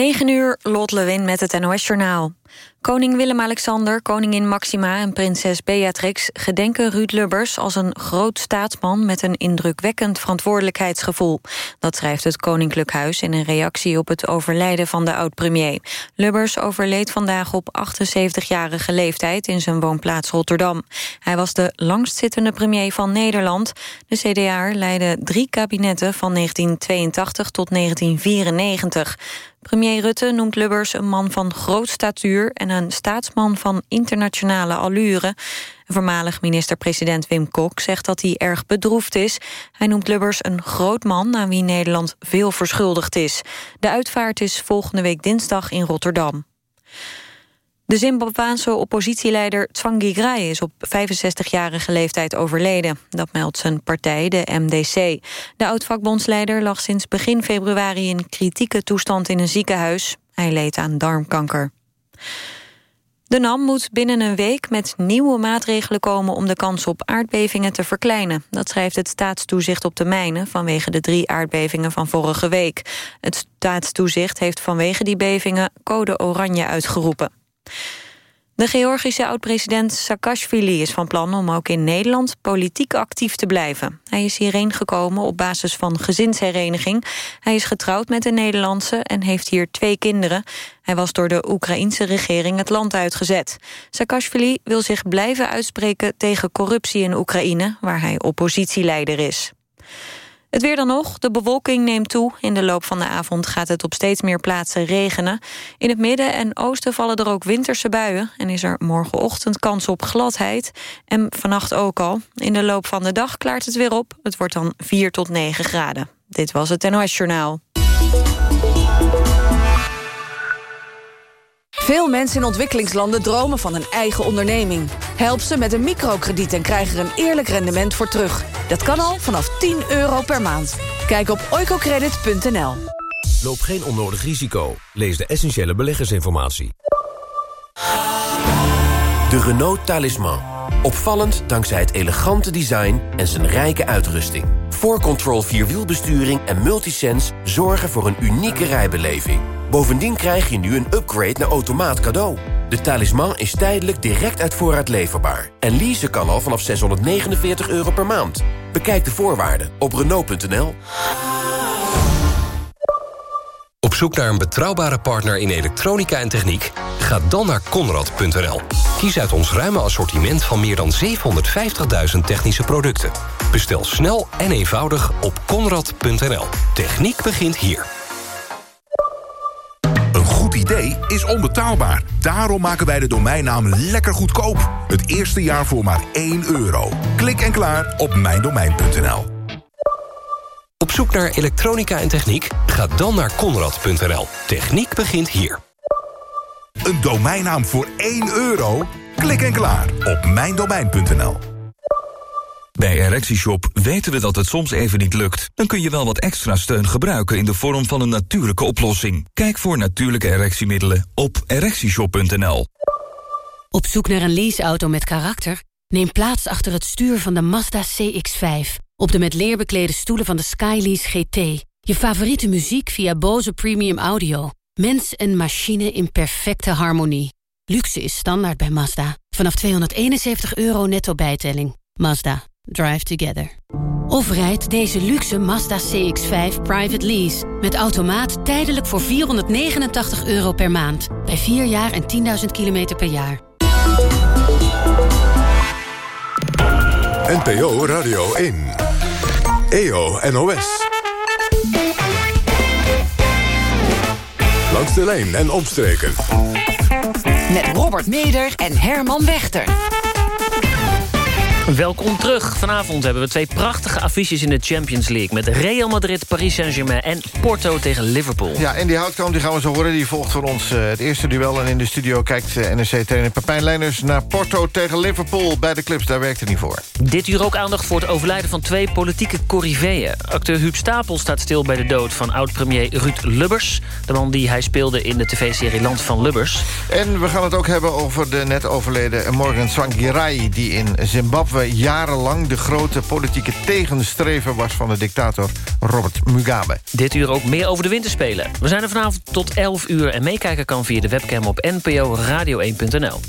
9 uur, Lot Lewin met het NOS-journaal. Koning Willem-Alexander, koningin Maxima en prinses Beatrix... gedenken Ruud Lubbers als een groot staatsman... met een indrukwekkend verantwoordelijkheidsgevoel. Dat schrijft het Koninklijk Huis in een reactie... op het overlijden van de oud-premier. Lubbers overleed vandaag op 78-jarige leeftijd... in zijn woonplaats Rotterdam. Hij was de langstzittende premier van Nederland. De CDA leidde drie kabinetten van 1982 tot 1994. Premier Rutte noemt Lubbers een man van groot statuur... en een staatsman van internationale allure. Voormalig minister-president Wim Kok zegt dat hij erg bedroefd is. Hij noemt Lubbers een groot man aan wie Nederland veel verschuldigd is. De uitvaart is volgende week dinsdag in Rotterdam. De Zimbabwaanse oppositieleider Tsvangirai is op 65-jarige leeftijd overleden. Dat meldt zijn partij, de MDC. De oud-vakbondsleider lag sinds begin februari in kritieke toestand in een ziekenhuis. Hij leed aan darmkanker. De NAM moet binnen een week met nieuwe maatregelen komen... om de kans op aardbevingen te verkleinen. Dat schrijft het staatstoezicht op de mijnen... vanwege de drie aardbevingen van vorige week. Het staatstoezicht heeft vanwege die bevingen code oranje uitgeroepen. De Georgische oud-president Saakashvili is van plan om ook in Nederland politiek actief te blijven. Hij is hierheen gekomen op basis van gezinshereniging. Hij is getrouwd met een Nederlandse en heeft hier twee kinderen. Hij was door de Oekraïense regering het land uitgezet. Saakashvili wil zich blijven uitspreken tegen corruptie in Oekraïne, waar hij oppositieleider is. Het weer dan nog. De bewolking neemt toe. In de loop van de avond gaat het op steeds meer plaatsen regenen. In het midden en oosten vallen er ook winterse buien... en is er morgenochtend kans op gladheid. En vannacht ook al. In de loop van de dag klaart het weer op. Het wordt dan 4 tot 9 graden. Dit was het NOS Journaal. Veel mensen in ontwikkelingslanden dromen van een eigen onderneming. Help ze met een microkrediet en krijg er een eerlijk rendement voor terug. Dat kan al vanaf 10 euro per maand. Kijk op oicocredit.nl. Loop geen onnodig risico. Lees de essentiële beleggersinformatie. De Renault Talisman. Opvallend dankzij het elegante design en zijn rijke uitrusting. 4Control Vierwielbesturing en Multisense zorgen voor een unieke rijbeleving. Bovendien krijg je nu een upgrade naar automaat cadeau. De talisman is tijdelijk direct uit voorraad leverbaar. En leasen kan al vanaf 649 euro per maand. Bekijk de voorwaarden op Renault.nl. Op zoek naar een betrouwbare partner in elektronica en techniek? Ga dan naar Conrad.nl. Kies uit ons ruime assortiment van meer dan 750.000 technische producten. Bestel snel en eenvoudig op Conrad.nl. Techniek begint hier. Is onbetaalbaar. Daarom maken wij de domeinnaam lekker goedkoop. Het eerste jaar voor maar 1 euro. Klik en klaar op mijndomein.nl. Op zoek naar elektronica en techniek? Ga dan naar Conrad.nl. Techniek begint hier. Een domeinnaam voor 1 euro? Klik en klaar op mijndomein.nl. Bij ErectieShop weten we dat het soms even niet lukt. Dan kun je wel wat extra steun gebruiken in de vorm van een natuurlijke oplossing. Kijk voor natuurlijke erectiemiddelen op ErectieShop.nl. Op zoek naar een leaseauto met karakter? Neem plaats achter het stuur van de Mazda CX-5. Op de met leer beklede stoelen van de Skylease GT. Je favoriete muziek via Bose Premium Audio. Mens en machine in perfecte harmonie. Luxe is standaard bij Mazda. Vanaf 271 euro netto bijtelling. Mazda. Drive together. Of rijd deze luxe Mazda CX-5 private lease. Met automaat tijdelijk voor 489 euro per maand. Bij 4 jaar en 10.000 kilometer per jaar. NPO Radio 1. EO NOS. Langs de lijn en omstreken. Met Robert Meder en Herman Wechter. Welkom terug. Vanavond hebben we twee prachtige affiches in de Champions League... met Real Madrid, Paris Saint-Germain en Porto tegen Liverpool. Ja, en die houtkamp die gaan we zo horen. Die volgt voor ons uh, het eerste duel. En in de studio kijkt uh, NEC-trainer Pepijn Leiners naar Porto tegen Liverpool. Bij de clubs, daar werkt het niet voor. Dit uur ook aandacht voor het overlijden van twee politieke corriveeën. Acteur Huub Stapel staat stil bij de dood van oud-premier Ruud Lubbers. De man die hij speelde in de tv-serie Land van Lubbers. En we gaan het ook hebben over de net overleden Morgan Tsvangirai... die in Zimbabwe Zimbabwe jarenlang de grote politieke tegenstrever was... van de dictator Robert Mugabe. Dit uur ook meer over de winterspelen. We zijn er vanavond tot 11 uur en meekijken kan via de webcam op nporadio1.nl.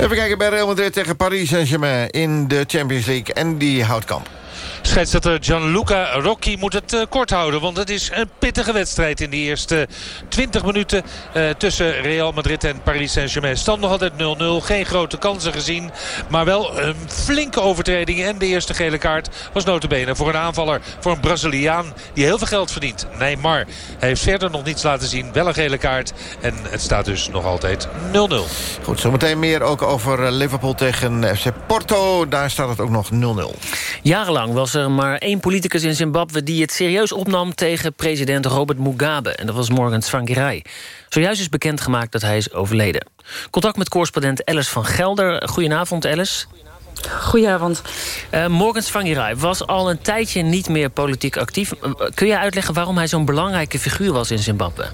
Even kijken bij Real Madrid tegen Paris Saint-Germain in de Champions League. En die Houtkamp. Scheidsrechter Gianluca Rocchi moet het uh, kort houden. Want het is een pittige wedstrijd in die eerste 20 minuten uh, tussen Real Madrid en Paris Saint-Germain. Stand nog altijd 0-0. Geen grote kansen gezien. Maar wel een flinke overtreding. En de eerste gele kaart was notabene voor een aanvaller. Voor een Braziliaan die heel veel geld verdient. Neymar. Hij heeft verder nog niets laten zien. Wel een gele kaart. En het staat dus nog altijd 0-0. Goed, zometeen meer ook over Liverpool tegen FC Porto. Daar staat het ook nog 0-0. Jarenlang was er maar één politicus in Zimbabwe... die het serieus opnam tegen president Robert Mugabe. En dat was Morgan Tsvangirai. Zojuist is bekendgemaakt dat hij is overleden. Contact met correspondent Alice van Gelder. Goedenavond, Alice. Goedenavond. Uh, Morgan Tsvangirai was al een tijdje niet meer politiek actief. Uh, kun je uitleggen waarom hij zo'n belangrijke figuur was in Zimbabwe?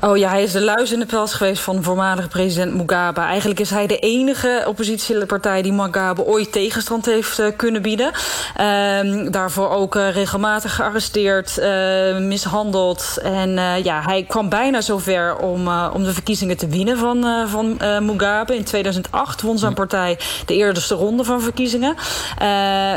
Oh ja, hij is de luis in de pels geweest van voormalige president Mugabe. Eigenlijk is hij de enige oppositiepartij die Mugabe ooit tegenstand heeft uh, kunnen bieden. Uh, daarvoor ook uh, regelmatig gearresteerd, uh, mishandeld. En ja, hij kwam bijna zover om, om de verkiezingen te winnen van, van Mugabe. In 2008 won zijn partij de eerste ronde van verkiezingen.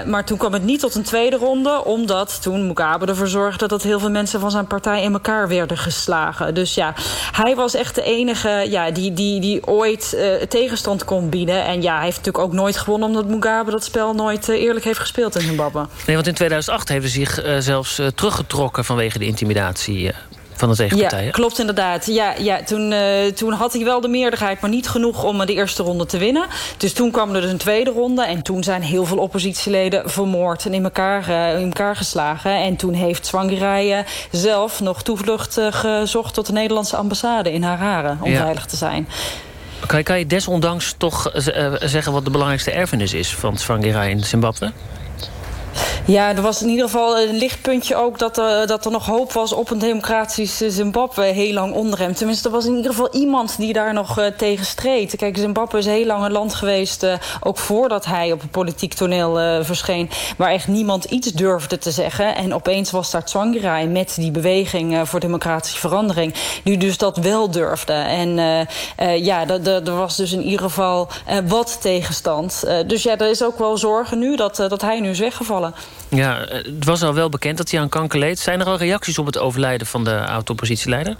maar toen kwam het niet tot een tweede ronde, omdat toen Mugabe ervoor zorgde dat heel veel mensen van zijn partij in elkaar werden geslagen. Dus ja, hij was echt de enige ja, die, die, die ooit uh, tegenstand kon bieden. En ja, hij heeft natuurlijk ook nooit gewonnen... omdat Mugabe dat spel nooit uh, eerlijk heeft gespeeld in Zimbabwe. Nee, want in 2008 heeft hij zich uh, zelfs teruggetrokken... vanwege de intimidatie van de. Ja, klopt inderdaad. Ja, ja, toen, uh, toen had hij wel de meerderheid, maar niet genoeg om de eerste ronde te winnen. Dus toen kwam er dus een tweede ronde. En toen zijn heel veel oppositieleden vermoord en in elkaar, uh, in elkaar geslagen. En toen heeft Zwangirai zelf nog toevlucht gezocht tot de Nederlandse ambassade in Harare. Om ja. veilig te zijn. Kan je, kan je desondanks toch zeggen wat de belangrijkste erfenis is van Zwangirai in Zimbabwe? Ja, er was in ieder geval een lichtpuntje ook... dat er, dat er nog hoop was op een democratisch Zimbabwe heel lang onder hem. Tenminste, er was in ieder geval iemand die daar nog uh, tegen streed. Kijk, Zimbabwe is heel lang een land geweest... Ook voordat hij op het politiek toneel verscheen... waar echt niemand iets durfde te zeggen. En opeens was daar Tsvangirai met die beweging voor democratische verandering... die dus dat wel durfde. En ja, er was dus in ieder geval wat tegenstand. dus ja, er is ook wel zorgen nu dat, dat hij nu is weggevallen. Ja, het was al wel bekend dat hij aan kanker leed. Zijn er al reacties op het overlijden van de oud-oppositieleider?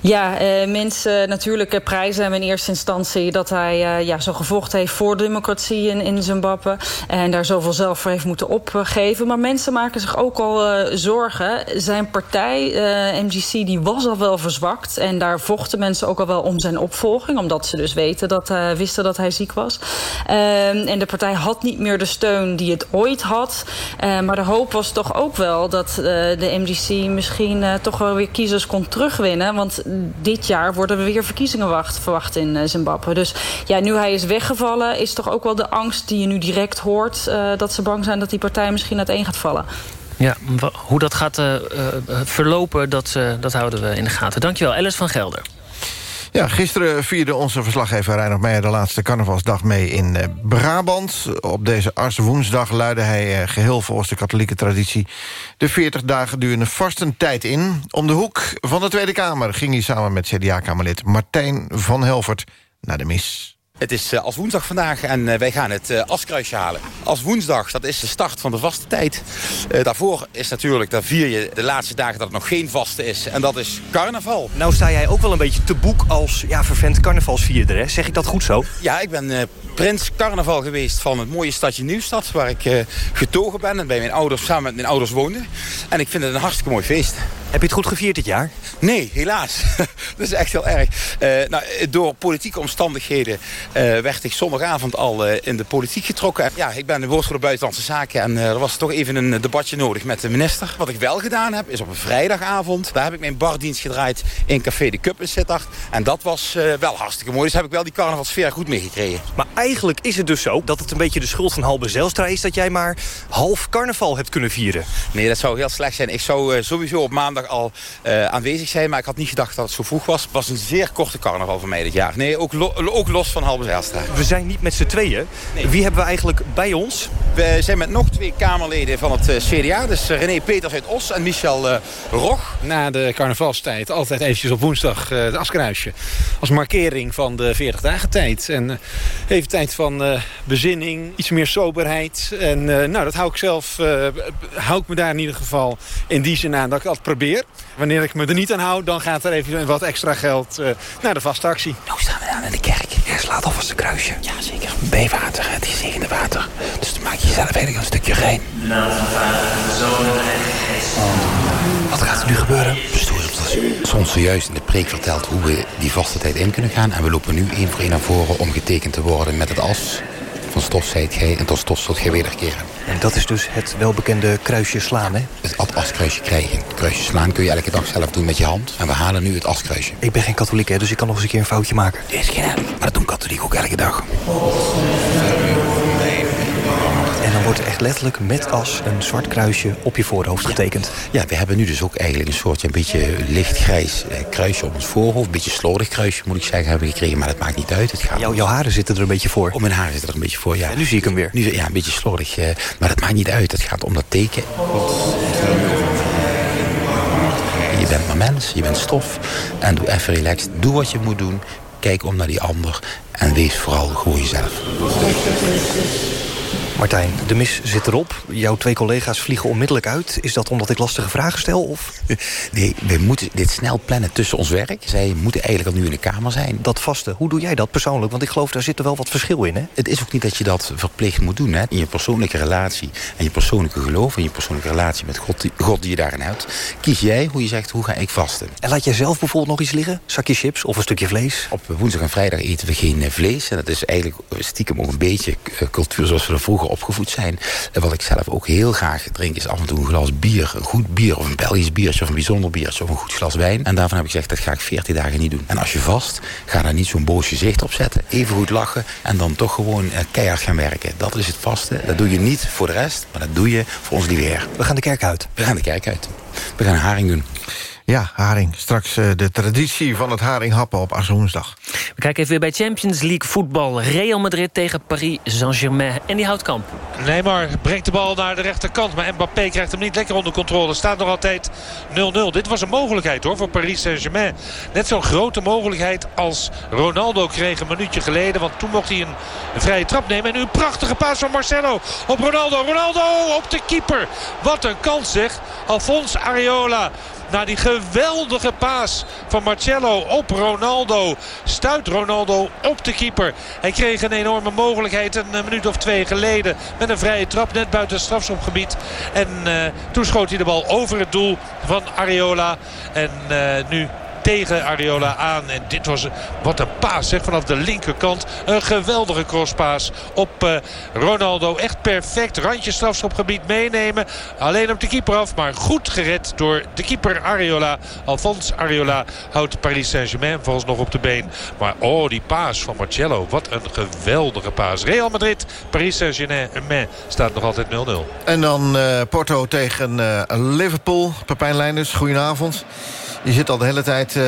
Ja, uh, mensen natuurlijk prijzen hem in eerste instantie... dat hij uh, ja, zo gevochten heeft voor democratie in, in Zimbabwe... en daar zoveel zelf voor heeft moeten opgeven. Maar mensen maken zich ook al uh, zorgen. Zijn partij, MGC, die was al wel verzwakt... en daar vochten mensen ook al wel om zijn opvolging... omdat ze dus weten dat, wisten dat hij ziek was. Ehm, en de partij had niet meer de steun die het ooit had. maar de hoop was toch ook wel dat de MGC misschien toch wel weer kiezers kon terugwinnen... Want dit jaar worden er weer verkiezingen wacht, verwacht in Zimbabwe. Dus ja, nu hij is weggevallen, is toch ook wel de angst die je nu direct hoort... Uh, dat ze bang zijn dat die partij misschien uiteen gaat vallen. Ja, hoe dat gaat uh, verlopen, dat, dat houden we in de gaten. Dankjewel, Alice van Gelder. Ja, gisteren vierde onze verslaggever Reinhard Meijer... de laatste carnavalsdag mee in uh, Brabant. Op deze woensdag luidde hij uh, geheel volgens de katholieke traditie... de 40 dagen durende vastentijd in. Om de hoek van de Tweede Kamer ging hij samen met CDA-kamerlid Martijn van Helvert naar de mis. Het is uh, als woensdag vandaag en uh, wij gaan het uh, askruisje halen. Als woensdag, dat is de start van de vaste tijd. daarvoor is natuurlijk, daar vier je de laatste dagen dat het nog geen vaste is. En dat is carnaval. Nou sta jij ook wel een beetje te boek als ja, vervent carnavalsvierder, hè? Zeg ik dat goed zo? Ja, ik ben prins carnaval geweest van het mooie stadje Nieuwstad... waar ik getogen ben en bij mijn ouders, samen met mijn ouders woonde. En ik vind het een hartstikke mooi feest. Heb je het goed gevierd dit jaar? Nee, helaas. dat is echt heel erg. nou, door politieke omstandigheden uh, werd ik zondagavond al uh, in de politiek getrokken. Ja, ik ben de woordvoerder Buitenlandse Zaken en uh, er was toch even een debatje nodig met de minister. Wat ik wel gedaan heb, is op een vrijdagavond. Daar heb ik mijn bardienst gedraaid in Café de Cup in Sittard. En dat was wel hartstikke mooi. Dus heb ik wel die carnavalsfeer goed meegekregen. Maar eigenlijk is het dus zo dat het een beetje de schuld van Halbe Zelstra is... dat jij maar half carnaval hebt kunnen vieren. Nee, dat zou heel slecht zijn. Ik zou sowieso op maandag al aanwezig aanwezig zijn. Maar ik had niet gedacht dat het zo vroeg was. Het was een zeer korte carnaval voor mij dit jaar. Nee, ook, lo ook los van Zijlstra. We zijn niet met z'n tweeën. Wie hebben we eigenlijk bij ons? We zijn met nog twee Kamerleden van het CDA. Dus René Peters uit Os en Michel uh, Rog. Na de carnavalstijd altijd eventjes op woensdag uh, het askruisje. Als markering van de 40 dagen tijd. En uh, even tijd van bezinning, iets meer soberheid. En nou, dat hou ik zelf, hou ik me daar in ieder geval in die zin aan dat ik dat probeer. Wanneer ik me er niet aan hou, dan gaat er even wat extra geld naar de vaste actie. Nou staan we aan in de kerk. Slaat alvast een kruisje. Ja, zeker. B-water, het is water. Dus dan maak je jezelf eigenlijk een stukje rein. De naam van Vader, de Zoon en de. Wat gaat er nu gebeuren? Soms zojuist in de preek verteld hoe we die vaste tijd in kunnen gaan. En we lopen nu één voor één naar voren om getekend te worden met het as. Van stof zijt gij en tot stof zult gij wederkeren. En dat is dus het welbekende kruisje slaan, hè? Het askruisje krijgen. Het kruisje slaan kun je elke dag zelf doen met je hand. En we halen nu het askruisje. Ik ben geen katholiek, hè, dus ik kan nog eens een keer een foutje maken. Dit is geen maar dat doen katholieken ook elke dag. En dan wordt er echt letterlijk met as een zwart kruisje op je voorhoofd getekend. Ja, we hebben nu dus ook eigenlijk een soort een beetje lichtgrijs eh, kruisje op ons voorhoofd. Een beetje slordig kruisje moet ik zeggen hebben gekregen, maar dat maakt niet uit. Het gaat Jouw, jouw haren zitten er een beetje voor. Oh, mijn haren zitten er een beetje voor, ja. En nu zie ik hem weer. Nu, ja, een beetje slordig, eh, maar dat maakt niet uit. Het gaat om dat teken. Je bent maar mens, je bent stof. En doe even relaxed. Doe wat je moet doen. Kijk om naar die ander. En wees vooral gewoon jezelf. Martijn, de mis zit erop. Jouw twee collega's vliegen onmiddellijk uit. Is dat omdat ik lastige vragen stel? Of? Nee, we moeten dit snel plannen tussen ons werk. Zij moeten eigenlijk al nu in de kamer zijn. Dat vaste, hoe doe jij dat persoonlijk? Want ik geloof, daar zit er wel wat verschil in, hè? Het is ook niet dat je dat verplicht moet doen, hè? In je persoonlijke relatie en je persoonlijke geloof... en je persoonlijke relatie met God die, God die je daarin hebt... kies jij hoe je zegt, hoe ga ik vasten? En laat jij zelf bijvoorbeeld nog iets liggen? Zakje chips of een stukje vlees? Op woensdag en vrijdag eten we geen vlees. En dat is eigenlijk stiekem ook een beetje eh, cultuur zoals we er vroeger opgevoed zijn. En wat ik zelf ook heel graag drink is af en toe een glas bier. Een goed bier of een Belgisch biertje of een bijzonder biertje of een goed glas wijn. En daarvan heb ik gezegd, dat ga ik 14 dagen niet doen. En als je vast, ga daar niet zo'n boos gezicht op zetten. Even goed lachen en dan toch gewoon eh, keihard gaan werken. Dat is het vaste. Dat doe je niet voor de rest, maar dat doe je voor ons lieve Heer. We gaan de kerk uit. We gaan de kerk uit. We gaan een haring doen. Ja, haring. Straks uh, de traditie van het haringhappen op Aswoensdag. We kijken even weer bij Champions League voetbal. Real Madrid tegen Paris Saint-Germain. En die houdt kamp. Neymar brengt de bal naar de rechterkant. Maar Mbappé krijgt hem niet lekker onder controle. Staat nog altijd 0-0. Dit was een mogelijkheid hoor voor Paris Saint-Germain. Net zo'n grote mogelijkheid als Ronaldo kreeg een minuutje geleden. Want toen mocht hij een, een vrije trap nemen. En nu een prachtige paas van Marcelo op Ronaldo. Ronaldo op de keeper. Wat een kans zeg. Alphonse Areola na die geweldige paas van Marcello op Ronaldo. Stuit Ronaldo op de keeper. Hij kreeg een enorme mogelijkheid een minuut of twee geleden. Met een vrije trap net buiten het strafschopgebied. En uh, toen schoot hij de bal over het doel van Areola. En uh, nu tegen Areola aan. En dit was wat een paas zeg, vanaf de linkerkant. Een geweldige crosspaas op uh, Ronaldo. Echt perfect. Randje strafschopgebied meenemen. Alleen op de keeper af. Maar goed gered door de keeper Areola. Alphonse Areola houdt Paris Saint-Germain volgens nog op de been. Maar oh, die paas van Marcello. Wat een geweldige paas. Real Madrid, Paris Saint-Germain staat nog altijd 0-0. En dan uh, Porto tegen uh, Liverpool. Pepijn Leijners, goedenavond. Je zit al de hele tijd uh,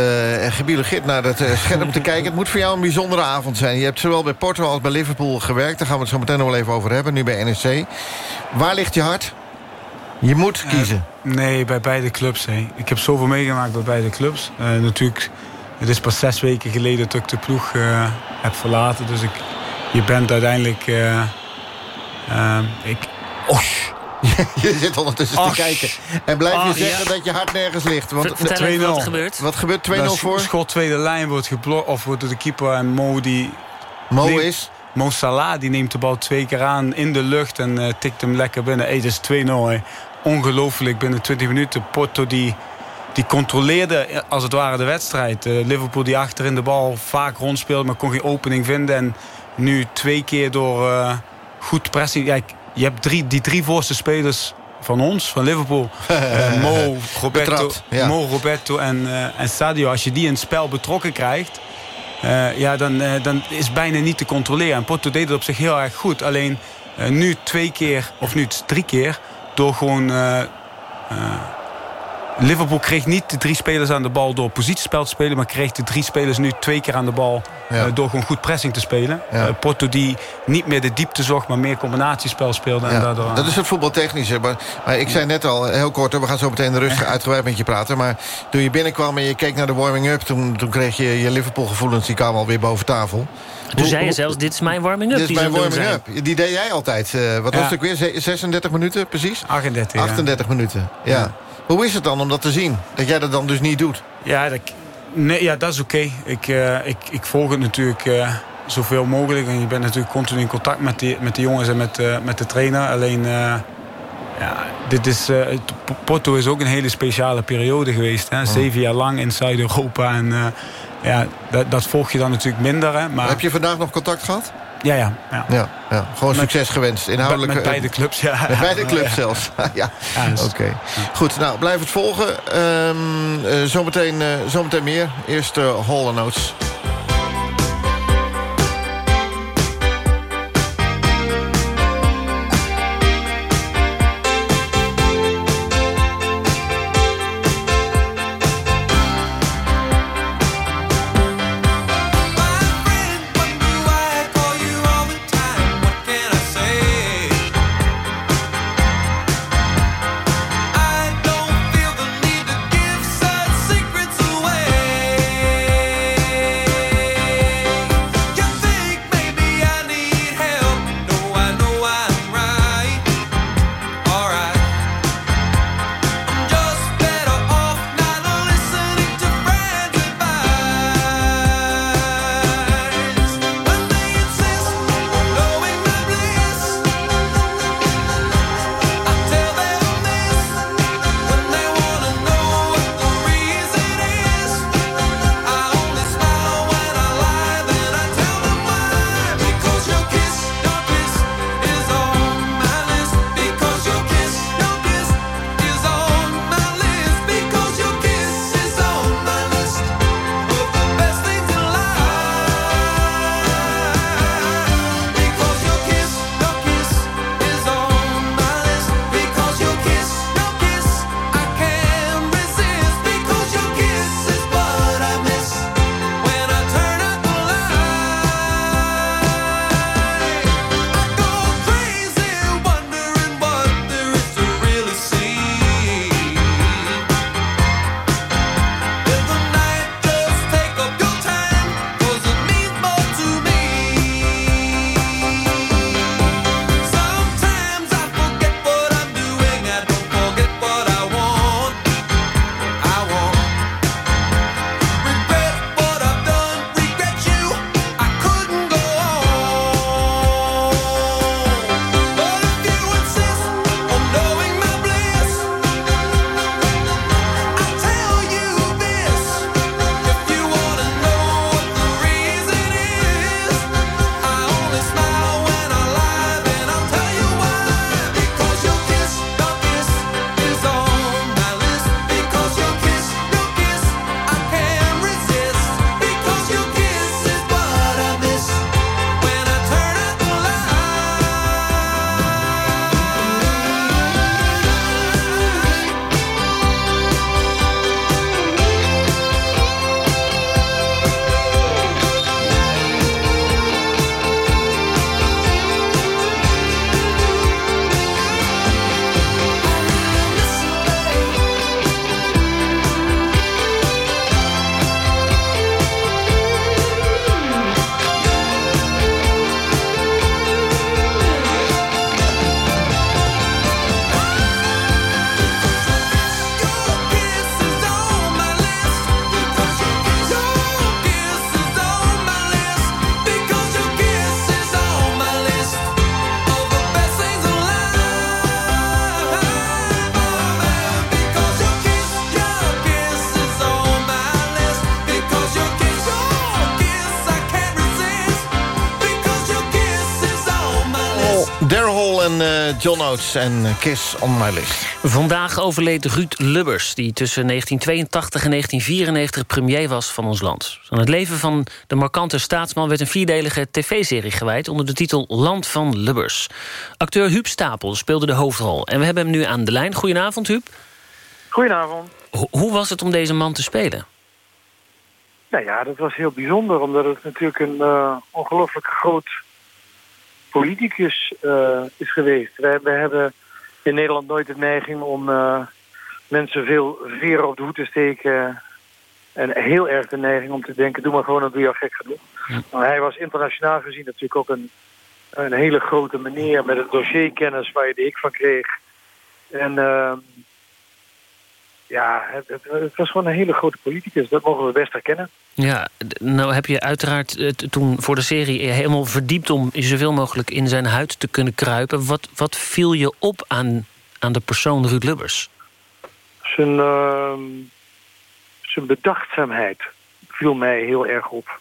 gebiologeerd naar het uh, scherm te kijken. Het moet voor jou een bijzondere avond zijn. Je hebt zowel bij Porto als bij Liverpool gewerkt. Daar gaan we het zo meteen nog wel even over hebben. Nu bij NEC. Waar ligt je hart? Je moet kiezen. Uh, nee, bij beide clubs. Hè. Ik heb zoveel meegemaakt bij beide clubs. natuurlijk, het is pas zes weken geleden dat ik de ploeg heb verlaten. Dus ik, je bent uiteindelijk... ik, oh, je zit ondertussen te kijken. En blijf je zeggen dat je hart nergens ligt. Want Vertel wat er gebeurt. Wat gebeurt 2-0 voor? Schot tweede lijn wordt geblokt. Of wordt door de keeper en Mo die... Mo is? Mo Salah die neemt de bal twee keer aan in de lucht. En uh, tikt hem lekker binnen. Hey, dat is 2-0. Ongelooflijk binnen 20 minuten. Porto die... Die controleerde als het ware de wedstrijd. Uh, Liverpool die achterin de bal vaak rondspeelde, maar kon geen opening vinden. En nu twee keer door uh, goed pressing. Ja, je hebt drie, die drie voorste spelers van ons, van Liverpool. uh, Mo, Roberto, ja. Mo, Roberto en, uh, en Sadio. Als je die in het spel betrokken krijgt... Uh, ja, dan, dan is bijna niet te controleren. En Porto deed het op zich heel erg goed. Alleen nu twee keer, of nu drie keer... door gewoon Liverpool kreeg niet de drie spelers aan de bal door positiespel te spelen... maar kreeg de drie spelers nu twee keer aan de bal... Ja. eh, door gewoon goed pressing te spelen. Ja. Eh, Porto die niet meer de diepte zocht... maar meer combinatiespel speelde. En daardoor, dat is het voetbaltechnische. Maar, maar ik zei net al, heel kort, we gaan zo meteen de rustig uitgebreid met je praten. Maar toen je binnenkwam en je keek naar de warming-up... Toen, toen kreeg je je Liverpool-gevoelens, die kwamen alweer boven tafel. Toen Hoe- zei je zelfs, dit is mijn warming-up. Dit is mijn warming-up. Die deed jij altijd. eh, wat Ja. was het ook weer? Ze- 36 minuten precies? 38, ja. 38 minuten, ja. Hoe is het dan om dat te zien? Dat jij dat dan dus niet doet? Ja, dat, nee, ja, dat is oké. Ik, eh, ik, ik volg het natuurlijk eh, zoveel mogelijk. En je bent natuurlijk continu in contact met die, met die jongens en met, eh, met de trainer. Alleen, ja, dit is, Porto is ook een hele speciale periode geweest. Hè? Zeven jaar lang in Zuid-Europa. En ja, dat, dat volg je dan natuurlijk minder. Hè? Maar, Heb je vandaag nog contact gehad? Ja, ja. ja. Ja, ja. gewoon Met- succes gewenst. Inhoudelijk, Met eh, beide clubs, ja. Met beide clubs Ja. zelfs. ja, dus- oké. Goed, nou, blijf het volgen. Ehm, eh, zometeen, eh, zometeen meer. Eerst uh, Hall Notes. En Kiss on my list. Vandaag overleed Ruud Lubbers... die tussen 1982 en 1994 premier was van ons land. Aan het leven van de markante staatsman... werd een vierdelige tv-serie gewijd onder de titel Land van Lubbers. Acteur Huub Stapel speelde de hoofdrol. En we hebben hem nu aan de lijn. Goedenavond, Huub. Goedenavond. Ho- hoe was het om deze man te spelen? Nou ja, dat was heel bijzonder, omdat het natuurlijk een eh, ongelooflijk groot politicus eh, is geweest. Wij, wij hebben in Nederland nooit de neiging om eh, mensen veel veren op de hoed te steken. En heel erg de neiging om te denken, doe maar gewoon, dat doe je al gek genoeg. Maar hij was internationaal gezien natuurlijk ook een, een hele grote meneer met een dossierkennis waar je de ik van kreeg. En ehm, ja, het, het, was gewoon een hele grote politicus. Dat mogen we best herkennen. Ja, nou heb je uiteraard eh, toen voor de serie helemaal verdiept... om zoveel mogelijk in zijn huid te kunnen kruipen. Wat, wat viel je op aan, aan de persoon Ruud Lubbers? Zijn, ehm, zijn bedachtzaamheid viel mij heel erg op.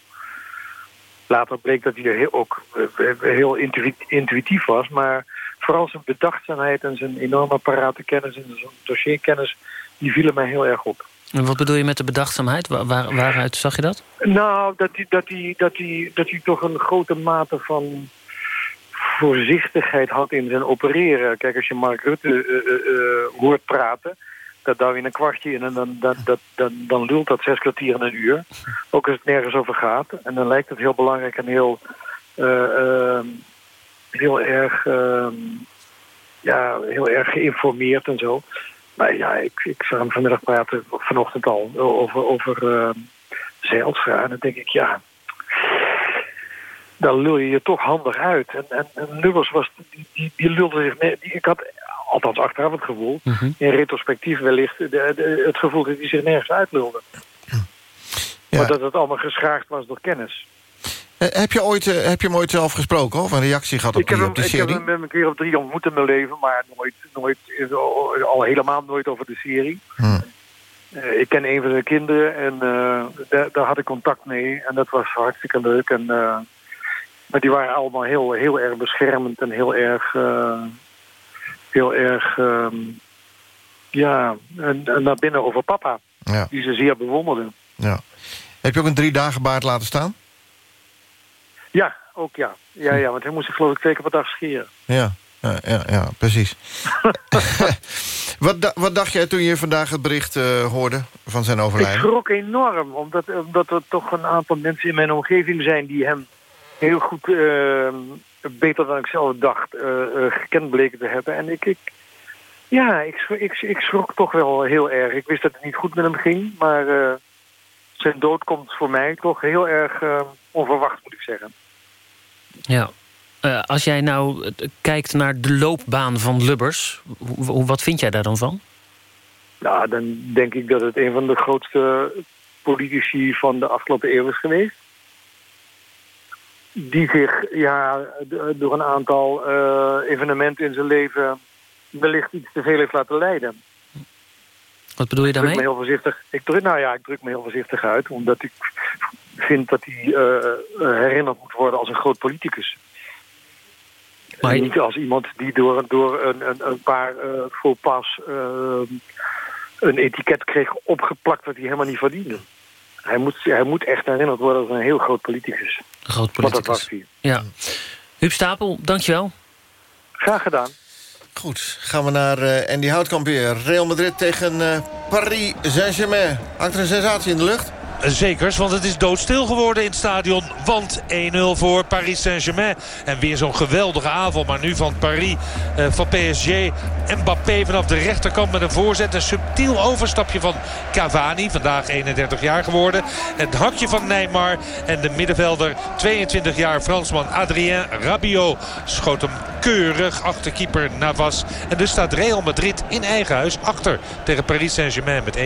Later bleek dat hij er heel, ook eh, heel intuï- intuïtief was. Maar vooral zijn bedachtzaamheid en zijn enorme paratenkennis en zijn dossierkennis... die vielen mij heel erg op. En wat bedoel je met de bedachtzaamheid? Waar, waar- waaruit zag je dat? Nou, dat hij, dat, dat, hij, dat toch een grote mate van voorzichtigheid had in zijn opereren. Kijk, als je Mark Rutte eh, eh, eh, hoort praten... dat duw je een kwartje in en dan, dat, dat, dan, dan lult dat zes kwartier in een uur. Ook als het nergens over gaat. En dan lijkt het heel belangrijk en heel, eh, ehm, heel, erg, ehm, ja, heel erg geïnformeerd en zo. Maar ja, ik, ik zag hem vanmiddag praten, vanochtend al, over, over Zijlstra. En dan denk ik, ja, dan lul je je toch handig uit. En, en, en Lubbers was, die, die, die lulde zich... Die, ik had althans achteraf het gevoel, in retrospectief wellicht... De, de- het gevoel dat hij zich nergens uitlulde. Maar dat het allemaal geschaagd was door kennis. Eh, heb, je ooit, eh, heb je hem ooit zelf gesproken of een reactie gehad op Ik die, hem, op die ik heb serie? hem een keer of drie ontmoet in mijn leven, maar nooit, nooit, al helemaal nooit over de serie. Hm. Eh, ik ken een van de kinderen en daar, daar had ik contact mee. En dat was hartstikke leuk. En, maar die waren allemaal heel, heel erg beschermend en heel erg... heel erg... ehm, ja, en, en naar binnen over papa. Ja. Die ze zeer bewonderden. Ja. Heb je ook een drie dagen baard laten staan? Ja, ook ja. Ja, ja, want hij moest zich geloof ik twee keer per dag scheren. Ja, ja, ja, ja precies. wat, da- wat dacht jij toen je vandaag het bericht eh, hoorde van zijn Ik overlijden? schrok enorm, omdat, omdat er toch een aantal mensen in mijn omgeving zijn... die hem heel goed, eh, beter dan ik zelf dacht, eh, gekend bleken te hebben. En ik, ik ja, ik, schrok- ik, ik schrok toch wel heel erg. Ik wist dat het niet goed met hem ging, maar zijn dood komt voor mij toch heel erg onverwacht, moet ik zeggen. Ja. Eh, als jij nou eh, kijkt naar de loopbaan van Lubbers... wat vind jij daar dan van? Nou, dan denk ik dat het een van de grootste politici van de afgelopen eeuw is geweest. Die zich ja, door een aantal eh, evenementen in zijn leven wellicht iets te veel heeft laten leiden. Wat bedoel je Ik druk me daarmee? heel voorzichtig. Ik druk, nou ja, ik druk me heel voorzichtig uit, omdat ik vind dat hij eh, eh, herinnerd moet worden als een groot politicus. Maar- En niet als iemand die door, door een, een, een paar eh faux pas een etiket kreeg opgeplakt wat hij helemaal niet verdiende. Hij moet, hij moet echt herinnerd worden als een heel groot politicus. Een groot Want dat politicus. was hij. Ja. Huub Stapel, dankjewel. Graag gedaan. Goed, gaan we naar eh, Andy Houtkamp weer. Real Madrid tegen eh, Paris Saint-Germain. Hangt er een sensatie in de lucht? Zekers, want het is doodstil geworden in het stadion. Want 1-0 voor Paris Saint-Germain. En weer zo'n geweldige avond. Maar nu van Paris, eh, van PSG. Mbappé vanaf de rechterkant met een voorzet. Een subtiel overstapje van Cavani. Vandaag 31 jaar geworden. Het hakje van Neymar. En de middenvelder, 22 jaar Fransman Adrien Rabiot. Schoot hem keurig achter keeper Navas. En dus staat Real Madrid in eigen huis achter tegen Paris Saint-Germain met 1-0.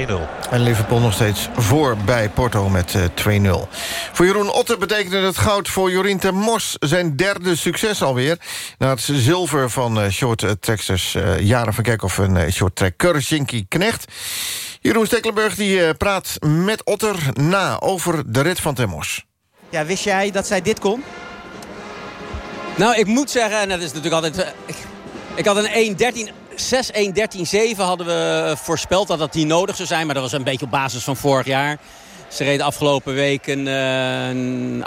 En Liverpool nog steeds voor bij Porto met eh, 2-0. Voor Jeroen Otter betekende het goud voor Jorien ter Mos... zijn derde succes alweer. Na het zilver van eh short eh, tracksters eh, Jaren van Kerkhoff... en eh, short tracker Shinky Knecht. Jeroen Stekelenburg die, praat met Otter na over de rit van ter Mos. Ja, wist jij dat zij dit kon? Nou, ik moet zeggen, en dat is natuurlijk altijd... Ik, ik had een 1.13... 6 1 13 7 hadden we voorspeld dat dat niet nodig zou zijn. Maar dat was een beetje op basis van vorig jaar. Ze reden afgelopen week een, eh, een,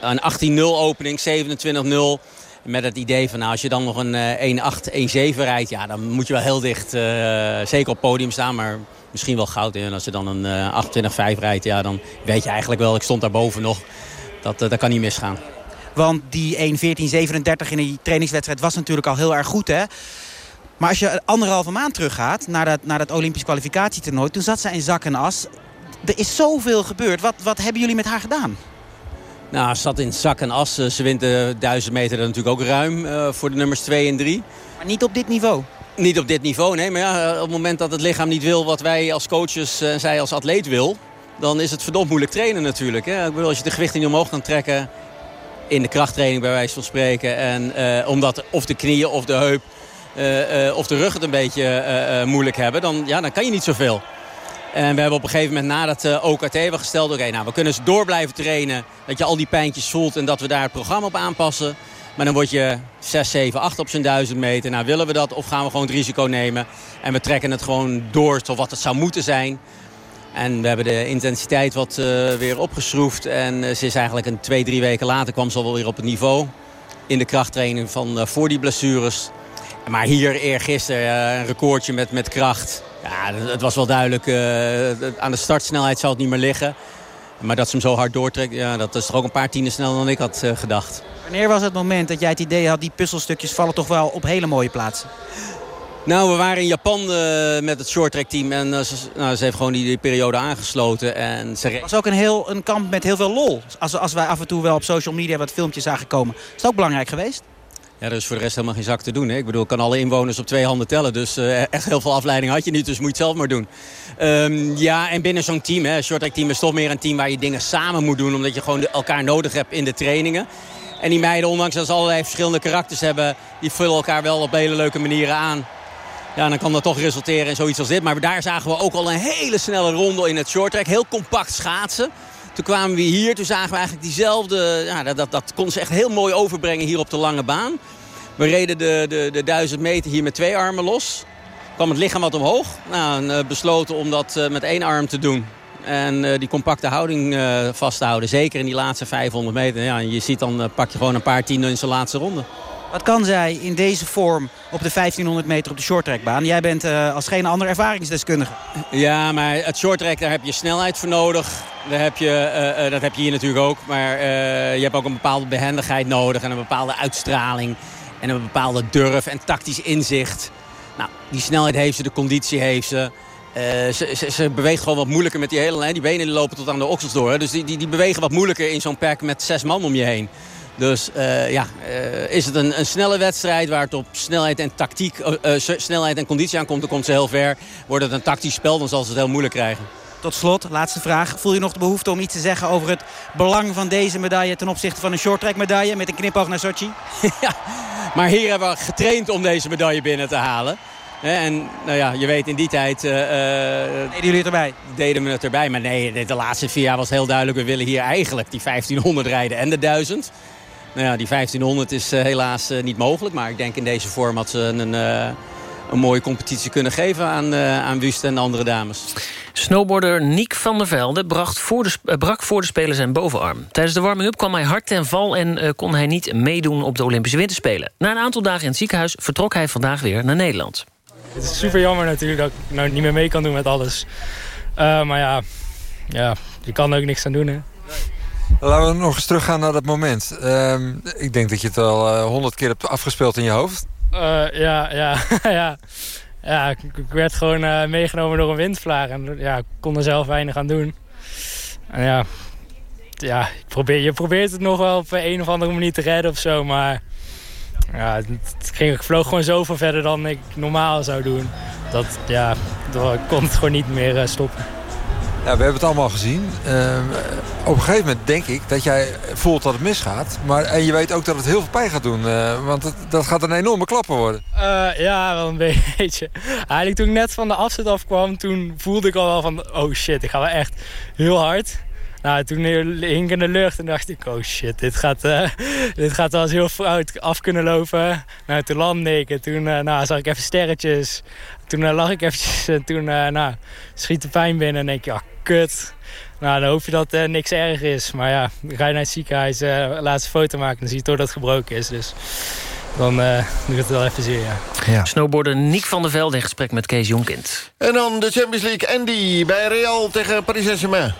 een 18-0 opening, 27-0. Met het idee van nou, als je dan nog een eh, 1-8, 1-7 rijdt... Ja, dan moet je wel heel dicht, eh, zeker op podium staan. Maar misschien wel goud. En als je dan een uh, 28-5 rijdt, ja, dan weet je eigenlijk wel, ik stond daarboven nog. Dat, dat kan niet misgaan. Want die 1.14.37 in die trainingswedstrijd was natuurlijk al heel erg goed, hè? Maar als je anderhalve maand teruggaat naar dat, naar dat Olympisch kwalificatietoernooi... toen zat ze in zak en as. Er is zoveel gebeurd. Wat, wat hebben jullie met haar gedaan? Nou, ze zat in zak en as. Ze wint de 1000 meter natuurlijk ook ruim uh, voor de nummers 2 en 3. Maar niet op dit niveau? Niet op dit niveau, nee. Maar ja, op het moment dat het lichaam niet wil wat wij als coaches en zij als atleet wil... dan is het verdomd moeilijk trainen natuurlijk. Hè? Ik bedoel, als je de gewicht niet omhoog kan trekken... in de krachttraining bij wijze van spreken... en uh, omdat of de knieën of de heup of de rug het een beetje moeilijk hebben... Dan, ja, dan kan je niet zoveel. En we hebben op een gegeven moment na dat OKT we gesteld... oké, nou, we kunnen ze door blijven trainen. Dat je al die pijntjes voelt en dat we daar het programma op aanpassen. Maar dan word je 6, 7, 8 op zijn 1000 meter. Nou, willen we dat of gaan we gewoon het risico nemen? En we trekken het gewoon door tot wat het zou moeten zijn. En we hebben de intensiteit wat uh, weer opgeschroefd. En uh, ze is eigenlijk een twee, drie weken later kwam ze alweer op het niveau. In de krachttraining van voor die blessures. Maar hier eergisteren een recordje met, met kracht. Ja, het was wel duidelijk. aan de startsnelheid zal het niet meer liggen. Maar dat ze hem zo hard doortrekt, ja, dat is toch ook een paar tienden sneller dan ik had gedacht. Wanneer was het moment dat jij het idee had... die puzzelstukjes vallen toch wel op hele mooie plaatsen? Nou, we waren in Japan uh, met het shorttrack team. En uh, ze, nou, ze heeft gewoon die, die, periode aangesloten. En ze... Het was ook een, heel, een kamp met heel veel lol. Als, als wij af en toe wel op social media wat filmpjes zagen komen. Is dat ook belangrijk geweest? Er is voor de rest helemaal geen zak te doen. Hè? Ik bedoel, ik kan alle inwoners op twee handen tellen. Dus uh, echt heel veel afleiding had je niet. Dus moet je het zelf maar doen. Um, ja, en binnen zo'n team, hè, shorttrack team is toch meer een team waar je dingen samen moet doen. Omdat je gewoon elkaar nodig hebt in de trainingen. En die meiden, ondanks dat ze allerlei verschillende karakters hebben... die vullen elkaar wel op hele leuke manieren aan. Ja, dan kan dat toch resulteren in zoiets als dit. Maar daar zagen we ook al een hele snelle ronde in het shorttrack. Heel compact schaatsen. Toen kwamen we hier, toen zagen we eigenlijk diezelfde... Ja, dat, dat, dat kon ze echt heel mooi overbrengen hier op de lange baan. We reden de, de, de 1000 meter hier met twee armen los. kwam het lichaam wat omhoog. Nou, en, uh, besloten om dat uh, met één arm te doen. En uh, die compacte houding vast te houden. Zeker in die laatste 500 meter. Ja, en je ziet dan pak je gewoon een paar tienden in zijn laatste ronde. Wat kan zij in deze vorm op de 1500 meter op de shorttrackbaan? Jij bent als geen ander ervaringsdeskundige. Ja, maar het shorttrack, daar heb je snelheid voor nodig. Daar heb je, dat heb je hier natuurlijk ook. Maar je hebt ook een bepaalde behendigheid nodig. En een bepaalde uitstraling. En een bepaalde durf en tactisch inzicht. Nou, die snelheid heeft ze, de conditie heeft ze. Ze, ze, beweegt gewoon wat moeilijker met die hele lijn. Die benen lopen tot aan de oksels door. Hè. Dus die, die, die bewegen wat moeilijker in zo'n pack met zes man om je heen. Dus uh, ja, uh, is het een, een, snelle wedstrijd waar het op snelheid en tactiek, snelheid en conditie aankomt, dan komt ze heel ver. Wordt het een tactisch spel, dan zal ze het heel moeilijk krijgen. Tot slot, laatste vraag. Voel je nog de behoefte om iets te zeggen over het belang van deze medaille ten opzichte van een shorttrack medaille met een knipoog naar Sochi? ja, maar hier hebben we getraind om deze medaille binnen te halen. En nou ja, je weet in die tijd... Uh, deden jullie het erbij? Deden we het erbij. Maar nee, de laatste vier jaar was heel duidelijk... we willen hier eigenlijk die 1500 rijden en de 1000. Nou ja, die 1500 is uh, helaas uh, niet mogelijk. Maar ik denk in deze vorm had ze een, een mooie competitie kunnen geven... aan, aan Wust en de andere dames. Snowboarder Niek van der Velde bracht voor de, brak voor de Spelen zijn bovenarm. Tijdens de warming-up kwam hij hard ten val... en kon hij niet meedoen op de Olympische Winterspelen. Na een aantal dagen in het ziekenhuis vertrok hij vandaag weer naar Nederland. Het is super jammer natuurlijk dat ik nou niet meer mee kan doen met alles. Uh, maar ja, ja, je kan er ook niks aan doen. Hè. Laten we nog eens teruggaan naar dat moment. Uh, ik denk dat je het al honderd uh, keer hebt afgespeeld in je hoofd. Uh, ja, ja, ja. ja ik, werd gewoon meegenomen door een windvlaag. En ja, ik kon er zelf weinig aan doen. En ja, ja ik probeer, je probeert het nog wel op een of andere manier te redden of zo. Maar ja, het ging, ik vloog gewoon zoveel verder dan ik normaal zou doen. Dat, ja, ik kon het gewoon niet meer stoppen. We hebben het allemaal gezien. Uh, op een gegeven moment denk ik dat jij voelt dat het misgaat. Maar, en je weet ook dat het heel veel pijn gaat doen. Uh, want het, dat gaat een enorme klapper worden. Uh, ja, wel een beetje. Eigenlijk toen ik net van de afzet afkwam, toen voelde ik al wel van... Oh shit, ik ga wel echt heel hard. Nou, toen hing ik in de lucht en dacht ik, oh shit, dit gaat, uh, dit gaat wel eens heel fout af kunnen lopen. Nou, toen landde ik en toen nou, zag ik even sterretjes. Toen lag ik eventjes en toen nou, schiet de pijn binnen en denk je, ja, kut. Nou, dan hoop je dat uh, niks erg is. Maar ja, dan ga je naar het ziekenhuis, uh, laatste foto maken... dan zie je toch dat het gebroken is. Dus dan uh, doet het wel even zeer, ja. ja. Snowboarder Niek van der Velde in gesprek met Kees Jonkind. En dan de Champions League. Andy bij Real tegen Paris Saint-Germain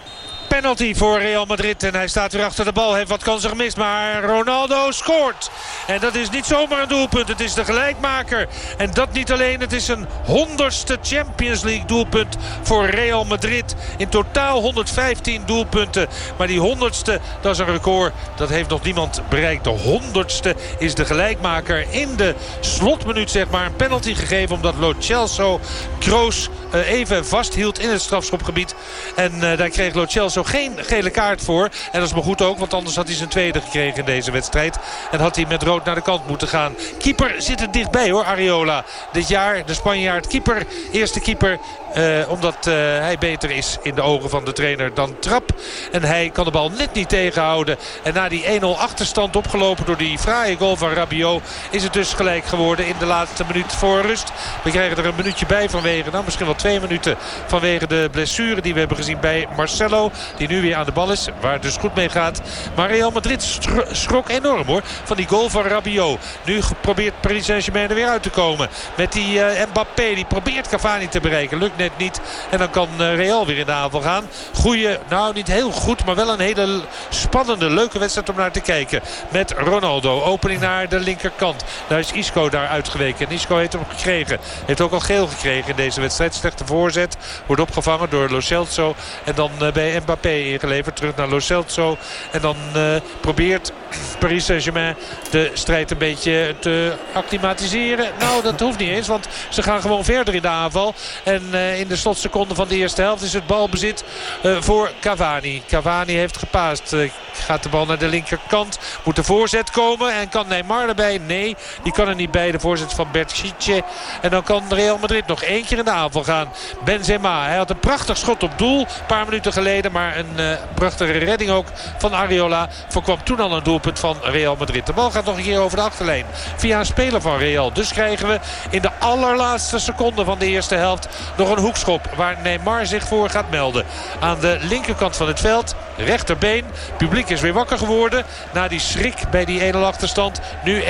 penalty voor Real Madrid. En hij staat weer achter de bal. Heeft wat kansen gemist. Maar Ronaldo scoort. En dat is niet zomaar een doelpunt. Het is de gelijkmaker. En dat niet alleen. Het is een honderdste Champions League doelpunt voor Real Madrid. In totaal 115 doelpunten. Maar die honderdste, dat is een record. Dat heeft nog niemand bereikt. De honderdste is de gelijkmaker. In de slotminuut zeg maar een penalty gegeven. Omdat Lo Celso Kroos eh, even vasthield in het strafschopgebied. En uh, daar kreeg Lo geen gele kaart voor. En dat is maar goed ook, want anders had hij zijn tweede gekregen in deze wedstrijd. En had hij met rood naar de kant moeten gaan. Keeper zit er dichtbij hoor, Areola. Dit jaar de Spanjaard keeper, eerste keeper. Uh, omdat uh, hij beter is in de ogen van de trainer dan Trap. En hij kan de bal net niet tegenhouden. En na die 1-0 achterstand opgelopen door die fraaie goal van Rabiot... is het dus gelijk geworden in de laatste minuut voor rust. We krijgen er een minuutje bij vanwege, nou misschien wel twee minuten... vanwege de blessure die we hebben gezien bij Marcelo. Die nu weer aan de bal is, waar het dus goed mee gaat. Maar Real Madrid schrok enorm hoor, van die goal van Rabiot. Nu probeert Paris Saint-Germain er weer uit te komen. Met die uh, Mbappé, die probeert Cavani te bereiken. Lukt net niet. En dan kan Real weer in de aanval gaan. Goeie, nou niet heel goed, maar wel een hele spannende, leuke wedstrijd om naar te kijken. Met Ronaldo. Opening naar de linkerkant. Daar is Isco daar uitgeweken. En Isco heeft hem gekregen. Heeft ook al geel gekregen in deze wedstrijd. Slechte voorzet. Wordt opgevangen door Lo Celso. En dan bij Mbappé ingeleverd. Terug naar Lo Celso. En dan uh, probeert Paris Saint-Germain de strijd een beetje te acclimatiseren. Nou, dat hoeft niet eens. Want ze gaan gewoon verder in de aanval. En in de slotseconde van de eerste helft is het balbezit uh, voor Cavani. Cavani heeft gepaast. Uh, gaat de bal naar de linkerkant. Moet de voorzet komen. En kan Neymar erbij? Nee, die kan er niet bij. De voorzet van Berchiche. En dan kan Real Madrid nog één keer in de aanval gaan. Benzema. Hij had een prachtig schot op doel. Een paar minuten geleden. Maar een prachtige redding ook van Areola. Voorkwam toen al een doelpunt van Real Madrid. De bal gaat nog een keer over de achterlijn. Via een speler van Real. Dus krijgen we in de allerlaatste seconde van de eerste helft nog een hoekschop. Waar Neymar zich voor gaat melden. Aan de linkerkant van het veld. Rechterbeen. Publiek is weer wakker geworden. Na die schrik bij die 1-0 achterstand. Nu 1-1.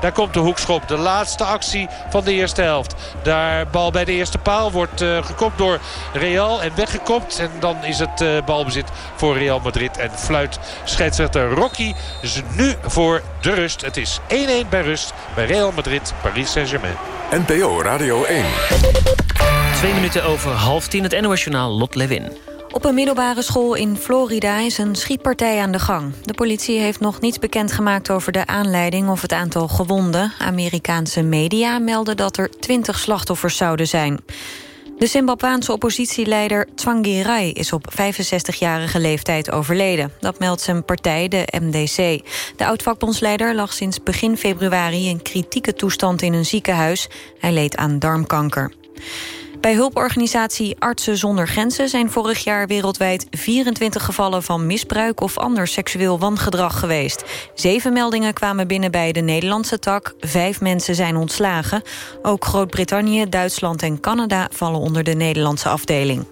Daar komt de hoekschop. De laatste actie van de eerste helft. Daar bal bij de eerste paal wordt uh, gekopt door Real. En weggekopt. En dan is het uh, balbezit voor Real Madrid. En fluit scheidsrechter Rocky. Dus nu voor de rust. Het is 1-1 bij rust bij Real Madrid, Paris Saint-Germain. NPO Radio 1. Twee minuten over half tien. Het NOS Journaal Lot Lewin. Op een middelbare school in Florida is een schietpartij aan de gang. De politie heeft nog niets bekendgemaakt over de aanleiding of het aantal gewonden. Amerikaanse media melden dat er 20 slachtoffers zouden zijn. De Zimbabwaanse oppositieleider Tsvangirai is op 65-jarige leeftijd overleden. Dat meldt zijn partij, de MDC. De oud-vakbondsleider lag sinds begin februari in kritieke toestand in een ziekenhuis. Hij leed aan darmkanker. Bij hulporganisatie Artsen zonder Grenzen zijn vorig jaar wereldwijd 24 gevallen van misbruik of ander seksueel wangedrag geweest. Zeven meldingen kwamen binnen bij de Nederlandse tak, vijf mensen zijn ontslagen. Ook Groot-Brittannië, Duitsland en Canada vallen onder de Nederlandse afdeling.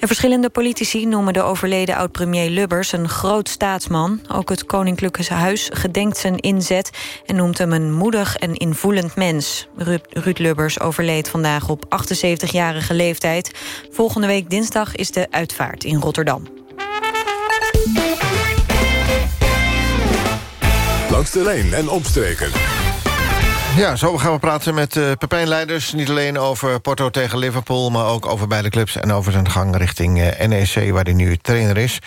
En verschillende politici noemen de overleden oud-premier Lubbers een groot staatsman. Ook het Koninklijke Huis gedenkt zijn inzet en noemt hem een moedig en invoelend mens. Ruud Lubbers overleed vandaag op 78-jarige leeftijd. Volgende week dinsdag is de uitvaart in Rotterdam. Langs de lijn en omstreken. Ja, zo gaan we praten met uh, Pepijn Leiders. Niet alleen over Porto tegen Liverpool... maar ook over beide clubs en over zijn gang richting uh, NEC... waar hij nu trainer is.